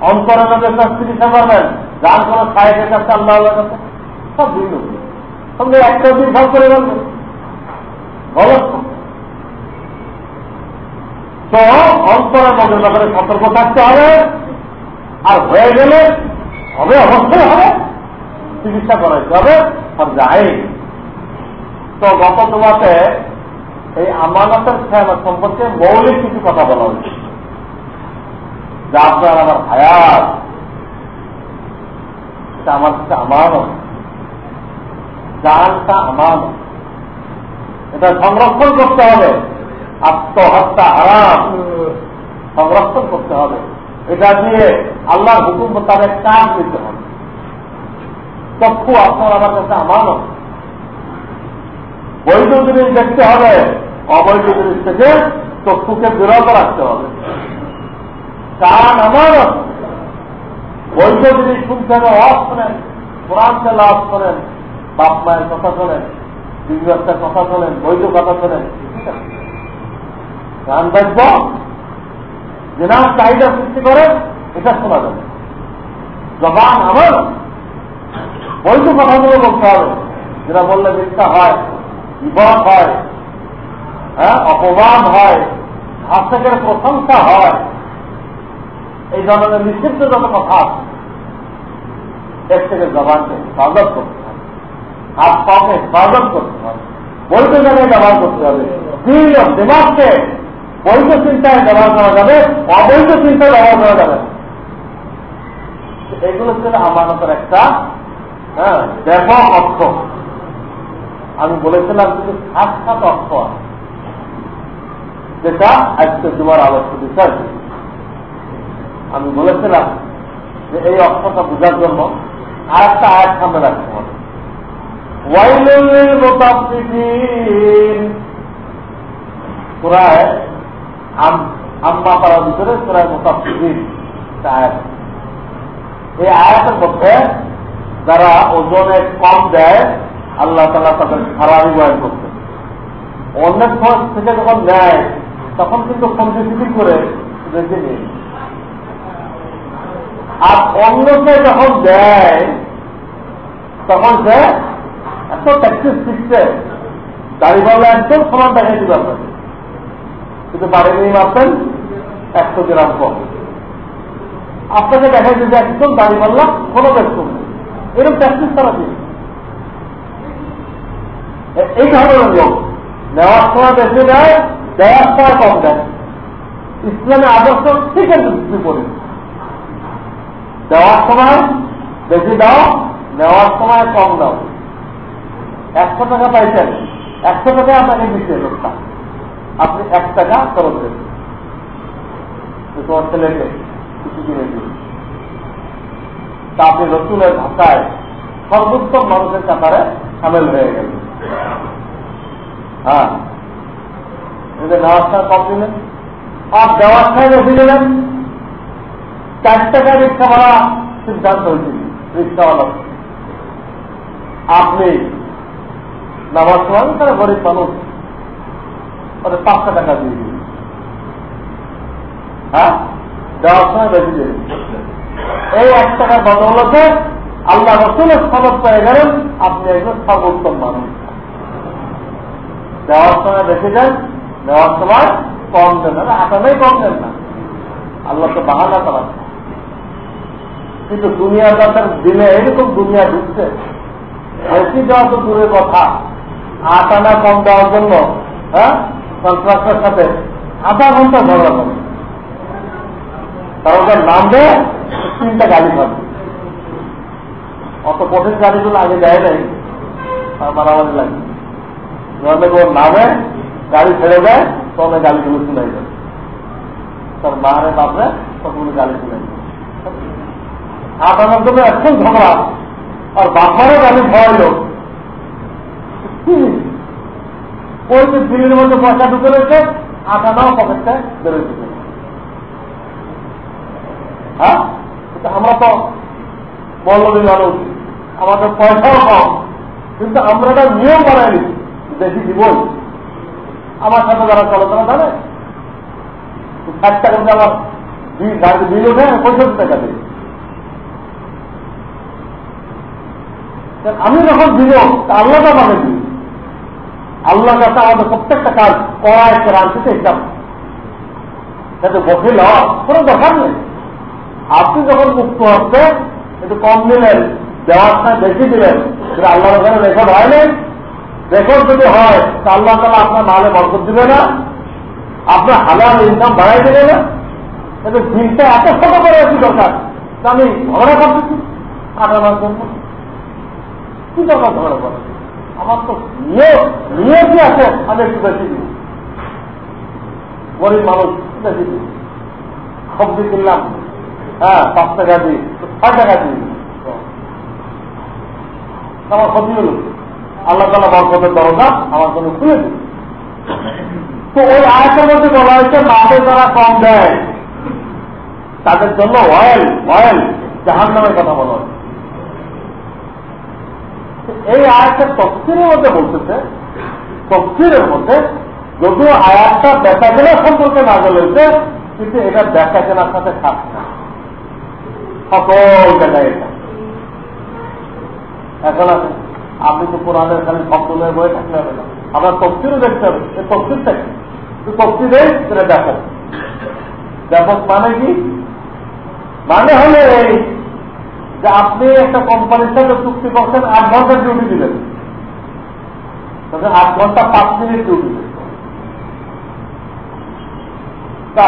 অন্তরের মধ্যে চিকিৎসা করবেন যার কোনো সাহেবের কাছে আল্লাহ কাছে সব ভিন্ন। সঙ্গে একটা দিন ভাগ করে গেল গলত তো। অন্তরের মধ্যে ব্যাপারে সতর্ক থাকতে হবে। আর হয়ে গেলে হবে, অবশ্যই হবে। চিকিৎসা করাইতে হবে। আর যায় তো গত তোমাতে এই আমানতের সম্পর্কে মৌলিক কিছু কথা বলা হয়েছে। যা আপনার আমার হায়াত এটা আমার কাছে আমানত। জানটা আমানত। এটা সংরক্ষণ করতে হবে। আত্মহত্যা আরাম সংরক্ষণ করতে হবে। এটা দিয়ে আল্লাহর হুকুম তাদের কাজ দিতে হবে। চক্ষু আপনার আমার কাছে আমানত। বৈধ জিনিস দেখতে হবে, অবৈধ জিনিস থেকে চক্ষুকে বিরত রাখতে হবে। কান আমার বৈধ জিনিস শুনতে হবে অফ শোনেন কোরআন লাভ করেন, বাপ মায়ের কথা শোনেন বিজনেসের কথা শোনেন, বৈধ কথা শোনেন গান বাজব জেনার চাহিদা সৃষ্টি করে, এটা শোনা যাবে। জবান আমার, বৈধ কথাগুলো বলতে হবে। যেটা বললে মিথ্যা হয় বিপদ হয় হ্যাঁ অপমান হয় হাসেকের প্রশংসা হয় এই ধরনের নিষিদ্ধ যত কথা আছে? এর থেকে জবানকে হেফাজত করতে হবে। হাত পাকে হেফাজত করতে হবে। বৈধ ব্যবহার করতে হবে। দিল দিমাগকে বৈধ চিন্তায় ব্যবহার করা যাবে, অবৈধ চিন্তায় ব্যবহার করা যাবে। এগুলো ছিল আমানতের একটা হ্যাঁ ব্যাপক অর্থ। আমি বলেছিলাম কিন্তু সাত অর্থ যেটা আজকে তোমার আলোচ্য বিষয়। আমি বলেছিলাম যে এই অর্থটা বোঝার জন্য আর একটা আয়াত সামনে রাখতে হবে। যারা ওজনে কম দেয়, আল্লাহ তালা তাদের খারাপই বয়ন করছে। অন্যের থেকে যখন নেয়, তখন কিন্তু কম্পিটিভ করে রেখে নেই আর অন্যকে যখন দেয়, তখন সে এত ট্যাক্সিস শিখছে দাড়িওয়ালা একদম সমান দেখা দিতে পারবেন কিন্তু বাড়ি নিয়ে মারতেন একশো গ্রাম কম। আপনাকে দেখা যায় যে একদম দাড়িওয়ালা কোনো ব্যস্ত নেই। এরকম ট্যাক্সিস তারা দিয়ে এই ধরনের লোক নেওয়ার সময় বেশি দেয়, দেওয়ার সময় কম দেয়। ইসলামে আদর্শ ঠিক আছে বিপরীত। দেওয়ার সময় বেশি দাও, নেওয়ার সময় কম দাও। একশো টাকা পাইছেন, একশো টাকা আপনাকে দিচ্ছে লোকটা আপনি এক টাকা খরচ দেবেন। তোমার ছেলেকে কিছু কিনে দিন। তা আপনি রসুলের ভাষায় সর্বোত্তম মানুষের কাতারে সামিল হয়ে গেল। হ্যাঁ। নেওয়ার সময় কম দিলেন। আর দেওয়ার সময় বেশি দিলেন। চার টাকা রিক্সা ভাড়া সিদ্ধান্ত হয়েছিল রিক্সাওয়ালা আপনি নামার সময় তারা গরিব মানুষ। ওদের পাঁচশো টাকা দিয়ে দিন হ্যাঁ? দেওয়ার সময় বেশি দিয়ে এই এক টাকার বদলতে আল্লাহ রসুলের সনদ পেয়ে গেলেন, আপনি একজন সর্বোত্তম মানুষ। দেওয়ার সময় বেশি দেন, দেওয়ার সময় কম দেন। না আটামেই কম দেন না। আল্লাহ তো বাহানা করাচ্ছে। কিন্তু দুনিয়া তাদের দিলে এরকম দুনিয়া ঢুকছে। বেশি দেওয়া তো দূরের কথা। আট আনা কম দেওয়ার জন্য হ্যাঁ? কন্ট্রাক্টের সাথে আধা ঘণ্টা ঝগড়া করে। কারণ ওদের নামবে, তিনটা গাড়ি পাবে অত কঠিন গাড়িগুলো আগে যায় নাই। মারামারি লাগে। যখন ওর নামে, গাড়ি ছেড়ে দেয়, তখন গাড়িগুলো শুনাই যায়। তার মারে বাপরে তখন গাড়ি শুনাই আট আনার জন্য একদম ঝগড়া। আর বাপারও গাড়ি ভয় ওই যে দিল্লির মধ্যে পয়সা ঢুকে রয়েছে, আট আনাও পকেটটা বেরোয় হ্যাঁ? আমরা তো মৌলবী মানুষ আমাদের পয়সাও কম। কিন্তু আমরা একটা নিয়ম বানাইনি দেখি জীবন। আমার সাথে যারা চলে, তারা জানে। ষাট টাকা আমার বিল ওঠে পঁয়ষট্টি টাকা দিয়ে। আমি যখন দিব আল্লাহ আমাকে দিই আল্লাহ কাছে আমাদের প্রত্যেকটা কাজ করা একটা রাঁচিতে হিসাব। যাতে বসে লওয়া, কোনো দরকার নেই। আপনি যখন মুক্ত হচ্ছে, একটু কম দিলেন দেওয়ার সময় বেশি দিলেন সেটা আল্লাহর ওখানে রেকর্ড হয় নাই। রেকর্ড যদি হয়, তা আল্লাহ তালা আপনার মালে বরকত দিবে না, আপনার হাজার ইনকাম বাড়াই দেবে না। কিন্তু দিনটা এত ছোট করে কি দরকার? আমি ঝগড়া করতেছি। আটানোর জন্য কি দরকার আমার তো নিয়ে কি আছে, আমি একটু বেশি দিই। গরিব মানুষ, বেশি দিই। সবজি কিনলাম হ্যাঁ পাঁচ টাকা দিই, ছয় টাকা দিই। আমার ক্ষতি হল। আল্লাহ তালা বরকতের দরজা আমার জন্য খুলে দিই তো ওই আয়তের মধ্যে বলা হয়েছে মাদের যারা কম দেয়। তাদের জন্য অয়েল অয়েল জাহান নামের কথা বলা হয়েছে। এই আয়াতের তফসিরের মধ্যে বলতেছে। তফসিরের মধ্যে যদিও আয়াতটা দেখা কেনা সম্পর্কে না হয়েছে, কিন্তু এটা দেখা কেনার সাথে থাকছে না। সকল জায়গায় এটা। এখন আছে আপনি তো কোরআনের খালি শব্দ বয়ে থাকতে হবে না। আপনার তফসিরও দেখতে হবে। এই তফসিরটা কি? তফসিরে সেটা দেখো ব্যাপক। মানে কি? মানে হলে যে আপনি একটা কোম্পানির সাথে চুক্তি করছেন, আট ঘণ্টা ডিউটি দিলেন আট ঘণ্টা পাঁচ মিনিট ডিউটি দিলেন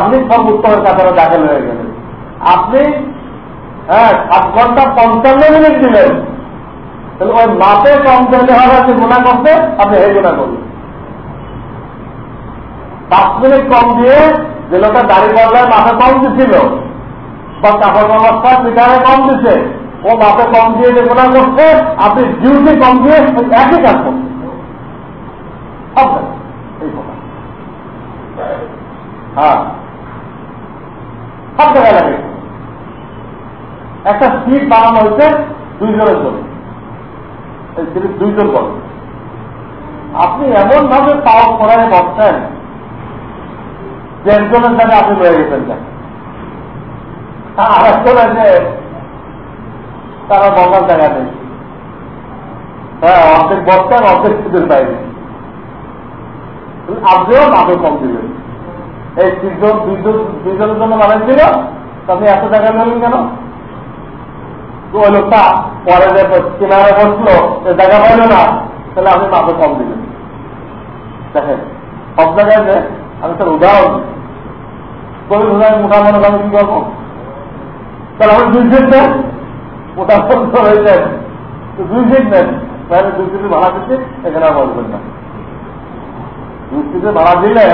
আপনি সব উত্তরের কাতারে দাখিল হয়ে গেলেন। আপনি হ্যাঁ সাত ঘণ্টা পঞ্চান্ন মিনিট দিলেন। তাহলে ওই মাপে কম দিলে হবে যে গুণা করতে, আপনি এই গুণা করবেন পাঁচ মিনিট কম দিয়ে যে লোকটা দাড়ি পাল্লায় মাথা কম দিছিল। বা কাপড় ব্যবস্থা কম দিছে। ও মাপে কম দিয়ে যে গুণা করছে, আপনি ডিউটি কম দিয়ে একই কাজ করছেন। হ্যাঁ। সব জায়গায় লাগে। একটা সিট বানানো হয়েছে দুইজনের জন্য। দুইজন বলে আপনি এমন ভাবে পাওয়া করায় বসছেন যে একজনের জায়গায় আপনি রয়ে গেছেন আর একজন আছে তারা বসার জায়গা নেই। হ্যাঁ অর্ধেক বসতেন অর্ধেক সিটের বাইরে। আপনিও নামে কম দিবেন এই তিনজন, দুইজন, দুইজনের জন্য বানাইছিল আপনি এত টাকা নেবেন কেন? ওই লোকটা পরে যে কিনারে বসল জায়গা পাইল না, তাহলে আপনি মাপে কম দিবেন দেখেন সব জায়গায় যে আমি তার উদাহরণ কবি উদাহরণ মোটা মনে আমি কি করব? তাহলে আমি দুই ফিট মোটা বন্ধ হয়েছে দুই ফিট নেন। তাহলে দুই ফিট ভাড়া দিচ্ছি এখানে বলবেন না। দুই ফিটে ভাড়া দিলে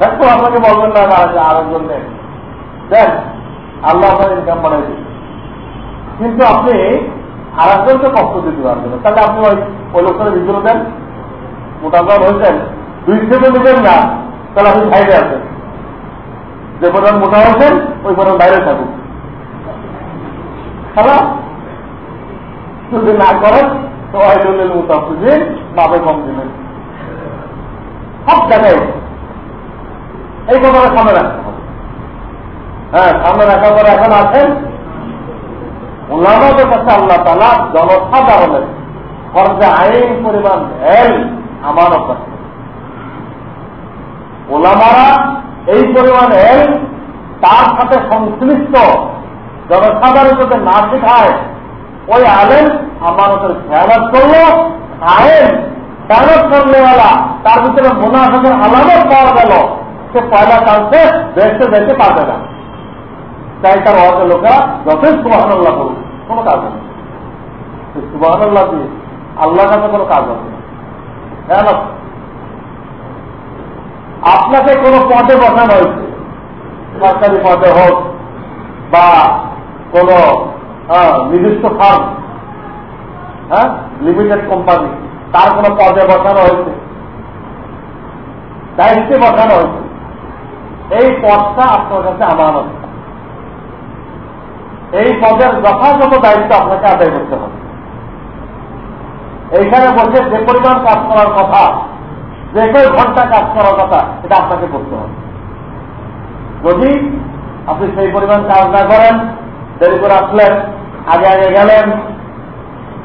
দেখো আপনাকে বলবেন না আরেকজন নেন। দেন, আল্লাহ আপনার ইনকাম দিন কিন্তু আপনি আর একজনকে কষ্ট দিতে পারবেন তাহলে আপনি ওই ওই লোকটার ভিতরে দেন। মোটামুটি হয়েছেন দুই থেকে নেবেন না, তাহলে আপনি বাইরে আছেন যে পরিমাণ মোটা হয়েছেন, ওই পরিমাণ বাইরে থাকুন। তাহলে যদি না করেন তো মোটা খুঁজে বাবে কম দিবেন সব জায়গায় এই কথাটা সামনে রাখতে হবে। হ্যাঁ সামনে রাখার পরে এখন আছেন ওলামাদের কাছে আল্লাহ তালা জনসাধারণের খরচা আইন পরিমাণ ভ্যাল আমারও কাছে ওলামারা এই পরিমাণ হেল তার সাথে সংশ্লিষ্ট জনসাধারণ যাতে না শেখায় ওই আলেন আমানতের খেয়ালাত করল আইন খেয়ালত করলেওয়ালা তার ভিতরে মোনাফেকের আলামত পাওয়া গেল। সে পয়লা কালকে বেসতে বেসতে পারবে না। তাই তার অর্থে লোকেরা যথেষ্ট সুবাহান্লাহ করুক কোনো কাজ হবে সুবাহান্লাহ দিয়ে আল্লাহ কাছে কোনো কাজ হবে খেয়ালত আপনাকে কোনো পদে বসানো হয়েছে। সরকারি পদে হোক বা কোন নির্দিষ্ট ফার্ম হ্যাঁ লিমিটেড কোম্পানি তার কোন পদে বসানো হয়েছে। দায়িত্বে বসানো হয়েছে। এই পদটা আপনার কাছে আমানত। এই পদের যথাযথ দায়িত্ব আপনাকে আদায় করতে হবে। এইখানে বসে যে পরিমাণ কাজ করার কথা, যে কই ঘণ্টা কাজ করার কথা, এটা আপনাকে করতে হবে। যদি আপনি সেই পরিমাণ কাজ না করেন, দেরি করে আসলেন আগে আগে গেলেন,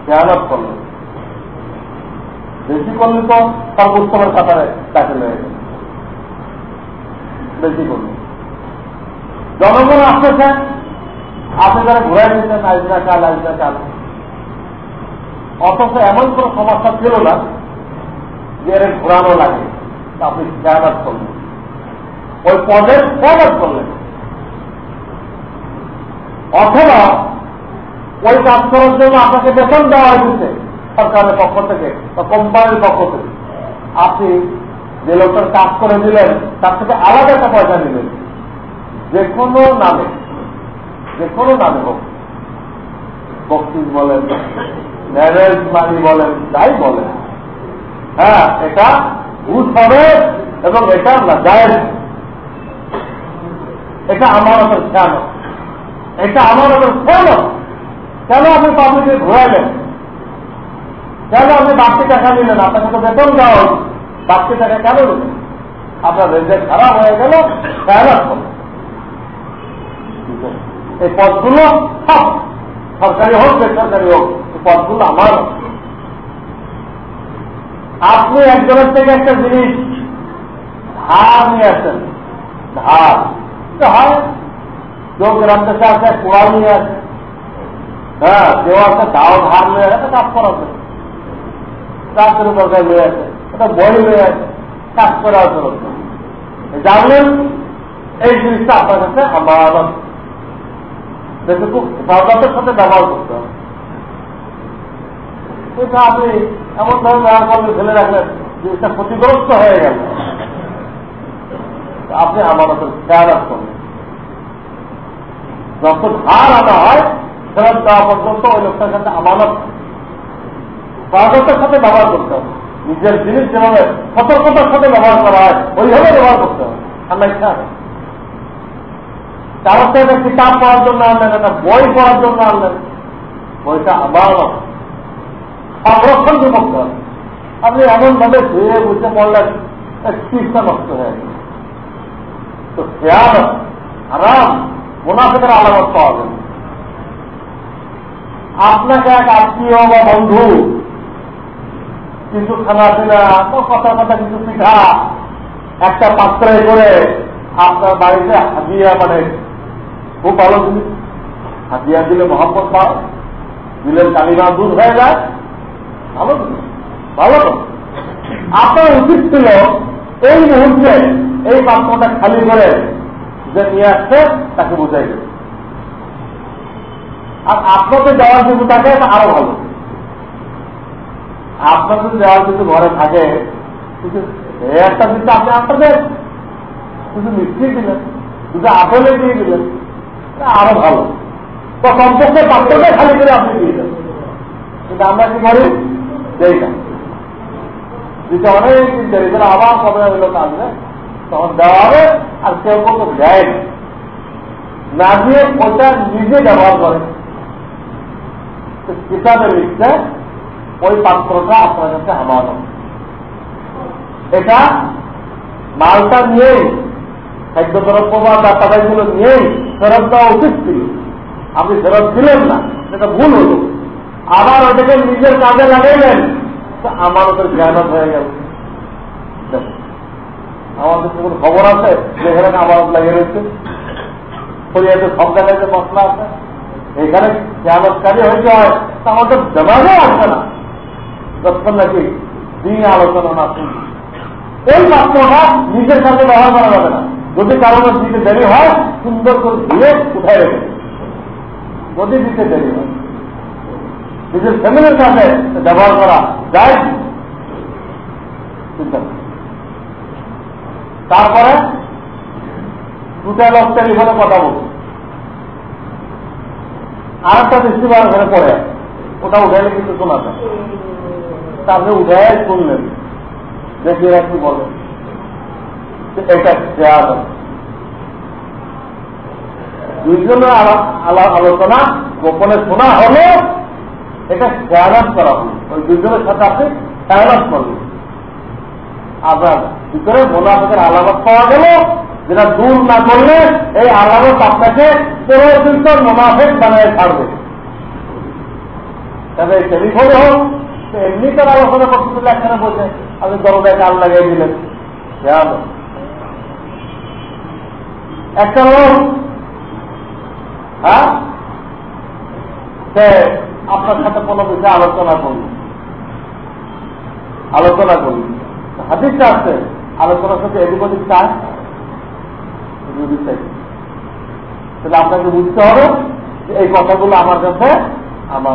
খেয়ালত করলেন। বেশি করলে তো সর্বোত্তমের কাতারে দাখিল হয়ে গেল। বেশি করলে। জনগণ আসতেছেন আপনি যারা ঘুরাই দিচ্ছেন আইজরা কাল আইজরা কাল। অথচ এমন কোন সমস্যা ছিল না যে এর ঘোরানো লাগে আপনি খেয়ালাত করলেন। ওই পদের খেয়ালাত করলেন। অথবা ওই কাজ করার জন্য আপনাকে বেতন দেওয়া হয়েছে সরকারের পক্ষ থেকে বা কোম্পানির পক্ষ থেকে। আপনি যে লোকটার কাজ করে দিলেন, তার থেকে আলাদা একটা পয়সা দিলেন। যে কোনো নামে, যে কোনো নামে হোক। বক্সিস বলেন ম্যারেজ মানি বলেন, যাই বলেন। হ্যাঁ এটা ঘুষ হবে এবং এটা না যায় এটা আমার ওপর খেয়াল এটা আমার ওপর খেয়াল কেন আপনি পাবলিকে ঘোরাইলেন? কেন আপনি বাড়তি টাকা নিলেন? আপনাকে তো বেতন দেওয়া হল বাড়তি টাকা কেন নিলেন? আপনার রেজাল্ট খারাপ হয়ে গেল খেয়াল এই পদগুলো সব সরকারি হোক, বেসরকারি হোক, এই পদগুলো আমার আপনি একজনের থেকে একটা জিনিস ধার নিয়ে আসেন। ধার। হয় গ্রাম থেকে আসে, কোড়াল নিয়ে আসে। হ্যাঁ কেউ আছে ধার নিয়ে আসে কাজ চাকরি দরকার নিয়ে এটা বই নিয়ে আসে কাজ করা জানলেন, এই জিনিসটা আপনার কাছে সাথে ব্যবহার করতে হবে। আপনি এমন ধরনের ব্যবহার করলে ফেলে রাখলেন, জিনিসটা ক্ষতিগ্রস্ত হয়ে গেল। আপনি আমার খেয়াল রাখবেন যত ধার আনা হয় ফেরত দেওয়া পর্যন্ত ওই লোকটার সাথে আমানত। সহজতার সাথে ব্যবহার করতে হবে। নিজের জিনিস যেভাবে সতর্কতার সাথে ব্যবহার করা হয়, ওইভাবে ব্যবহার করতে হবে। ইচ্ছা কারও তো একটা কিতাব পড়ার জন্য আনলেন, একটা বই পড়ার জন্য আনলেন। বইটা আমার সংরক্ষণ করতে হবে। আপনি এমন ভাবে ধুয়ে বুঝতে পারলেন চিকিৎসা নষ্ট হয়ে গেল? তো খেয়াল আরাম মুনাফিকের আলামত পাওয়া যাবে। আপনাকে এক আত্মীয় বা বন্ধু, কিছু খানা তো কথা কথা কিছু পিঠা, একটা পাত্রে করে আপনার বাড়িতে হাজিয়া মানে খুব ভালো জিনিস। হাজিয়া দিলে মহব্বত পাও দিলেন কালিমা দুধ হয়ে যায়। ভালো জিনিস, ভালো আপনার উচিত ছিল এই মুহূর্তে এই পাত্রটা খালি করে যে নিয়ে আসছে, তাকে বুঝাই দেবে। আর আপনাকে দেওয়ার কিছু থাকে আরও ভালো। আপনার যদি দেওয়ার কিছু ঘরে থাকে একটা কিন্তু আপনি আপনাদের শুধু মিষ্টি দিলেন, শুধু আপেলে দিয়ে দিলেন আরও ভালো। তো কমপক্ষে পাত্রটা খালি করে আপনি দিয়ে দেন। কিন্তু আমরা কি করি? দেই না। দিতে অনেক দিন আবার কবে লোক আসবে তখন দেওয়া হবে, আর কেউ কোনো দেয় না। দিয়ে ওটা নিজে ব্যবহার করে। কিতাবে লিখছে, ওই পাত্রটা আপনার কাছে আমার এটা মালটা নিয়েই খাদ্যদ্রব্য বা টাকাগুলো নিয়েই ফেরত দেওয়া উচিত ছিল। আপনি ফেরত দিলেন না, সেটা ভুল হল। আবার ওটাকে নিজের কাজে লাগাইলেন, তো আমার ওদের জ্ঞানত হয়ে গেল। আমাদের কোনো খবর আছে? যে এখানে আমার লাগিয়ে রয়েছে? শরীয়তে সব জায়গায় মশলা আছে? এখানে খেয়ালতকারী হইতে হয়, তা আমাদের জবাবে আসবে না। যতক্ষণ নাকি দিন আলোচনা না শুনি। ওই পাত্রটা নিজের সাথে ব্যবহার করা যাবে না। যদি কারণ দিতে দেরি হয়, সুন্দর করে ধুয়ে উঠাই রেখে যদি দিতে দেরি হয়, নিজের ফ্যামিলির সাথে ব্যবহার করা যায় চিন্তা তারপরে দুটা লোক টেলিফোনে কথা বলছে। আর একটা রিসিভার ঘরে পড়ে, ওটা উঠাইলে কিন্তু শোনা যায়। তারপরে উঠে শুনলেন, দেখি এরা কি বলে। এটা শেয়ার দুইজনের আলোচনা, গোপনে শোনা হলো, এটা শেয়ারাত করা হলো। ওই দুইজনের সাথে আপনি শেয়ারাত করলেন। আপনার ভিতরে মোনাফেকের আলামত পাওয়া গেল যেটা দূর না করলে এই আলামত আপনাকে পরবর্তীত মোনাফেক বানিয়ে ছাড়বে। তবে টেলিফোনে হোক এমনি তার আলোচনা করতে একখানে বসে আপনি দরজায় কাল লাগিয়ে দিলেন। একটা লোক হ্যাঁ? সে আপনার সাথে কোনো বিষয়ে আলোচনা করল। আলোচনা করল। হাতিরটা আছে, আলোচনার সাথে এদিক ওদিক চায় তাহলে আপনাকে বুঝতে হবে যে এই কথাগুলো আমার কাছে আমার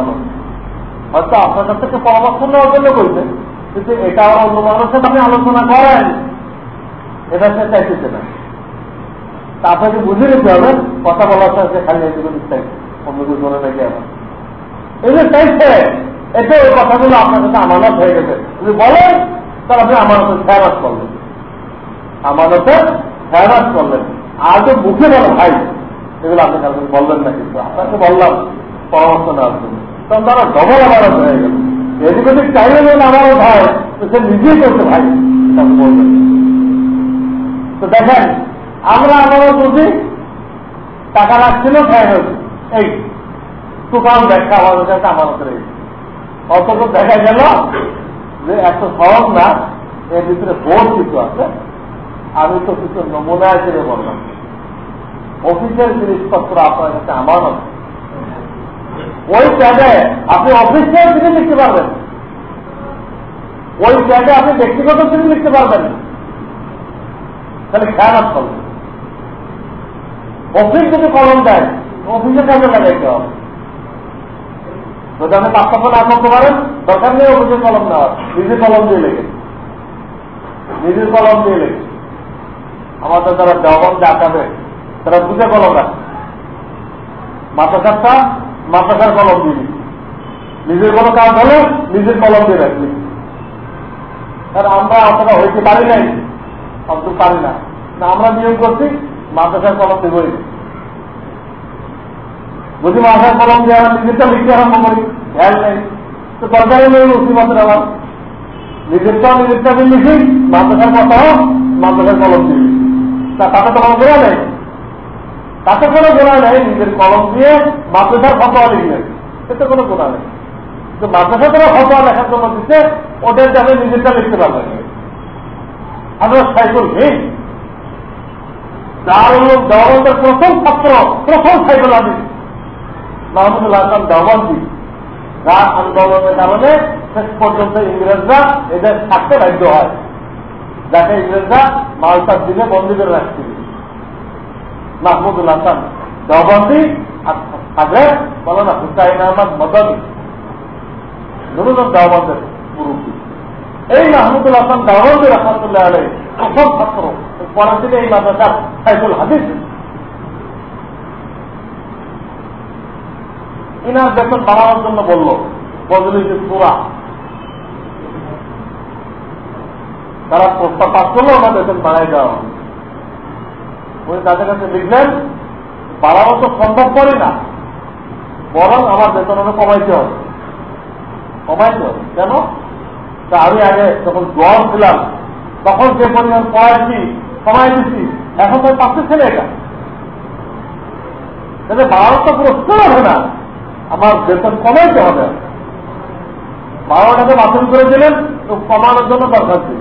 হয়তো আপনার কাছ থেকে পরামর্শ নেওয়ার জন্য করছেন কিন্তু এটা আমার অন্য মানুষের আপনি আলোচনা করেন। এটা সে চাইতেছে না। তা আপনাকে বুঝে নিতে হবে, কথা বলার সাথে খালি এদিকে চাইছে অন্য কিছু মনে নাকি আমার যে চাইছে, এতে ওই কথাগুলো আপনার কাছে আমানত হয়ে গেছে। যদি বলেন, তাহলে আপনি আমানতের খেয়ালাত করলেন। আমানতের খেয়ালাত করলেন। তো মুখে বলো ভাই। এগুলো আপনি কাছে বললেন না কিন্তু, আপনাকে বললাম, পরামর্শ নেওয়ার জন্য। তখন তারা ডবল আমানত হয়ে গেল এদিক ওদিক চাইলে যেন আমানত হয় তো সে নিজেই করতে ভাই বলবেন তো দেখেন, আমরা আমারও বুঝি, টাকা রাখছিল খাই হয়েছে এই দোকান দেখা আমাদের কাছে আমানত রয়েছে। অথচ দেখা গেল যে এত সহজ না, এর ভিতরে বোর্ড কিছু আছে, আমি তো কিছু নমুনা হিসেবে বললাম। অফিসের জিনিসপত্র আপনার কাছে আমানত ওই ট্যাগে আপনি অফিসিয়াল জিনিস লিখতে পারবেন। ওই ট্যাগে আপনি ব্যক্তিগত জিনিস লিখতে পারবেন। তাহলে খেয়াল করবেন অফিস যদি কলম দেয় অফিসের কাজে লাগাইতে হবে? যদি আপনি পাঁচটা না করতে পারেন, দরকার নেই অফিসের কলম দেওয়ার নিজের কলম দিয়ে লেগে নিজের কলম দিয়ে লেগে আমাদের যারা দেওয়ান আঁকাবে তারা দুটো কলম রাখে। মাদ্রাসারটা মাদ্রাসার কলম দিয়ে নিজের কোনো কাজ হলে নিজের কলম দিয়ে রাখলি কারণ আমরা অতটা হইতে পারি নাই অত পারি না। আমরা নিয়োগ করছি, মাদ্রাসার কলম দেবই বুঝি মাদ্রাসার কলম দেওয়া নিজেরটা লিখতে আরম্ভ করি খেয়াল নেই। তো দরকারই নেই মুসিবতের আমার। নিজেরটা নিজেরটা লিখি, মাদ্রাসার কথা মাদ্রাসার কলম দিয়ে তা তাতে তো কোনো গোড়া নেই? তাতে কোনো গোড়া নেই, নিজের কলম দিয়ে মাদ্রাসার ফটোয়া লিখলেন এতে কোনো গোড়া নেই। তো মাদ্রাসা তারা ফটোয়া লেখার জন্য দিচ্ছে ওদের যাবে নিজেরটা লিখতে পারবেন আমরা সাইকেল নেই দারুল দেওয়ানদের প্রথম ছাত্র, প্রথম সাইকেল আদি মাহমুদুল হাসান দেওয়ানজি রাত আন্দোলনের কারণে শেষ পর্যন্ত ইংরেজরা এদের থাকতে বাধ্য হয়। যাকে ইংরেজরা মালটার দিনে বন্দী করে রাখছিল মাহমুদুল হাসান। দেওবন্দি আর থাকে বলো না হুসাইন আহমদ মদনী। দুজন দেওবন্দের মুরব্বী। এই মাহমুদুল হাসান দেওবন্দি রহমতুল্লাহ আলাই প্রথম ছাত্র পরের দিনে এই মাদ্রাসার সাইফুল হাদিস। ইনার বেতন বাড়ানোর জন্য বলল বদলি যে পুরা তারা প্রস্তাব পাস করল ওনার বেতন বাড়াই দেওয়া উনি তাদের কাছে লিখলেন বাড়ানো তো সম্ভব করে না, বরং আমার বেতন আমি কমাইতে হবে। কমাইতে হবে? কেন? তা আমি আগে যখন জ্বর ছিলাম তখন যে পরিমাণ পড়াইছি কমাই দিচ্ছি এখন তো পাচ্ছে ছেলে এটা। তাহলে বাড়ানো তো প্রশ্ন হবে না, আমার বেতন কমাইতে হবে। বারোটাকে বাতিল করে দিলেন, তো কমানোর জন্য দরকার ছিল।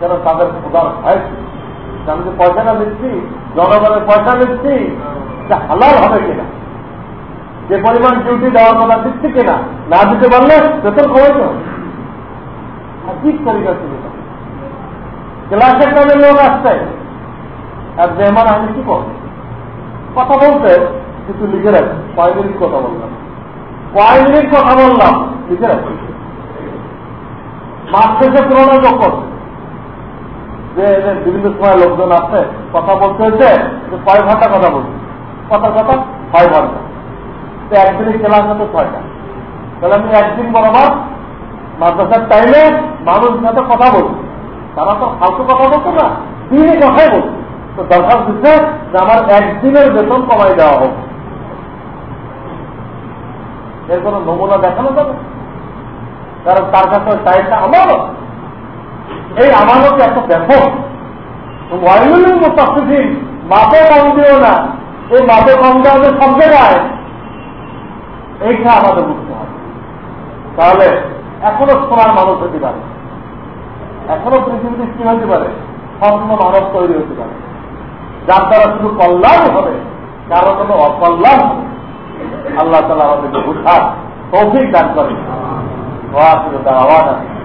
যেন তাদের খোদার ভয় আমি যে পয়সাটা দিচ্ছি, জনগণের পয়সা দিচ্ছি, এটা হালাল হবে কিনা? যে পরিমাণ ডিউটি দেওয়ার কথা দিচ্ছে কিনা? না দিতে পারলে বেতন কমাইতে হবে ক্লাসের নামে লোক আসছে। আর মেহমান আমি কি করব? কথা বলতে কিছু লিখে রাখি। কয় মিনিট কথা বললাম। কয় মিনিট কথা বললাম, লিখে রাখি। মাস শেষে পুরোনো যোগ করছে যে বিভিন্ন সময় লোকজন আছে কথা বলতে হয়েছে যে কয় ঘণ্টা কথা বলছে। কথা কথা, ছয় ঘণ্টা। তো একদিনের ক্লাস হতো ছয়টা। তাহলে আমি একদিন বরাবর মাদ্রাসার টাইমে মানুষের সাথে কথা বলছি, তারা তো ফালতু কথা বলতো না দিনে কথাই বলছে তো দরকার দিচ্ছে যে আমার একদিনের বেতন কমাই দেওয়া হোক। এর কোন নমুনা দেখানো যাবে? কারণ তার কাছে টাইমটা আমারও। এই কি এত ব্যাপক। ওয়াইলুল মাপে কম দিও না। এই মাপে কম দেওয়া সব জায়গায়, এইটা আমাদের বুঝতে হবে। তাহলে এখনও সোনার মানুষ হতে পারে। এখনও পৃথিবীতে কি হতে পারে। স্বপ্ন মানব তৈরি হতে পারে। যার দ্বারা শুধু কল্যাণ হবে, কারও কোনো অকল্যাণ হবে আল্লাহ তালা আমাদেরকে বুঝার তৌফিক দান করেন। আওয়াজ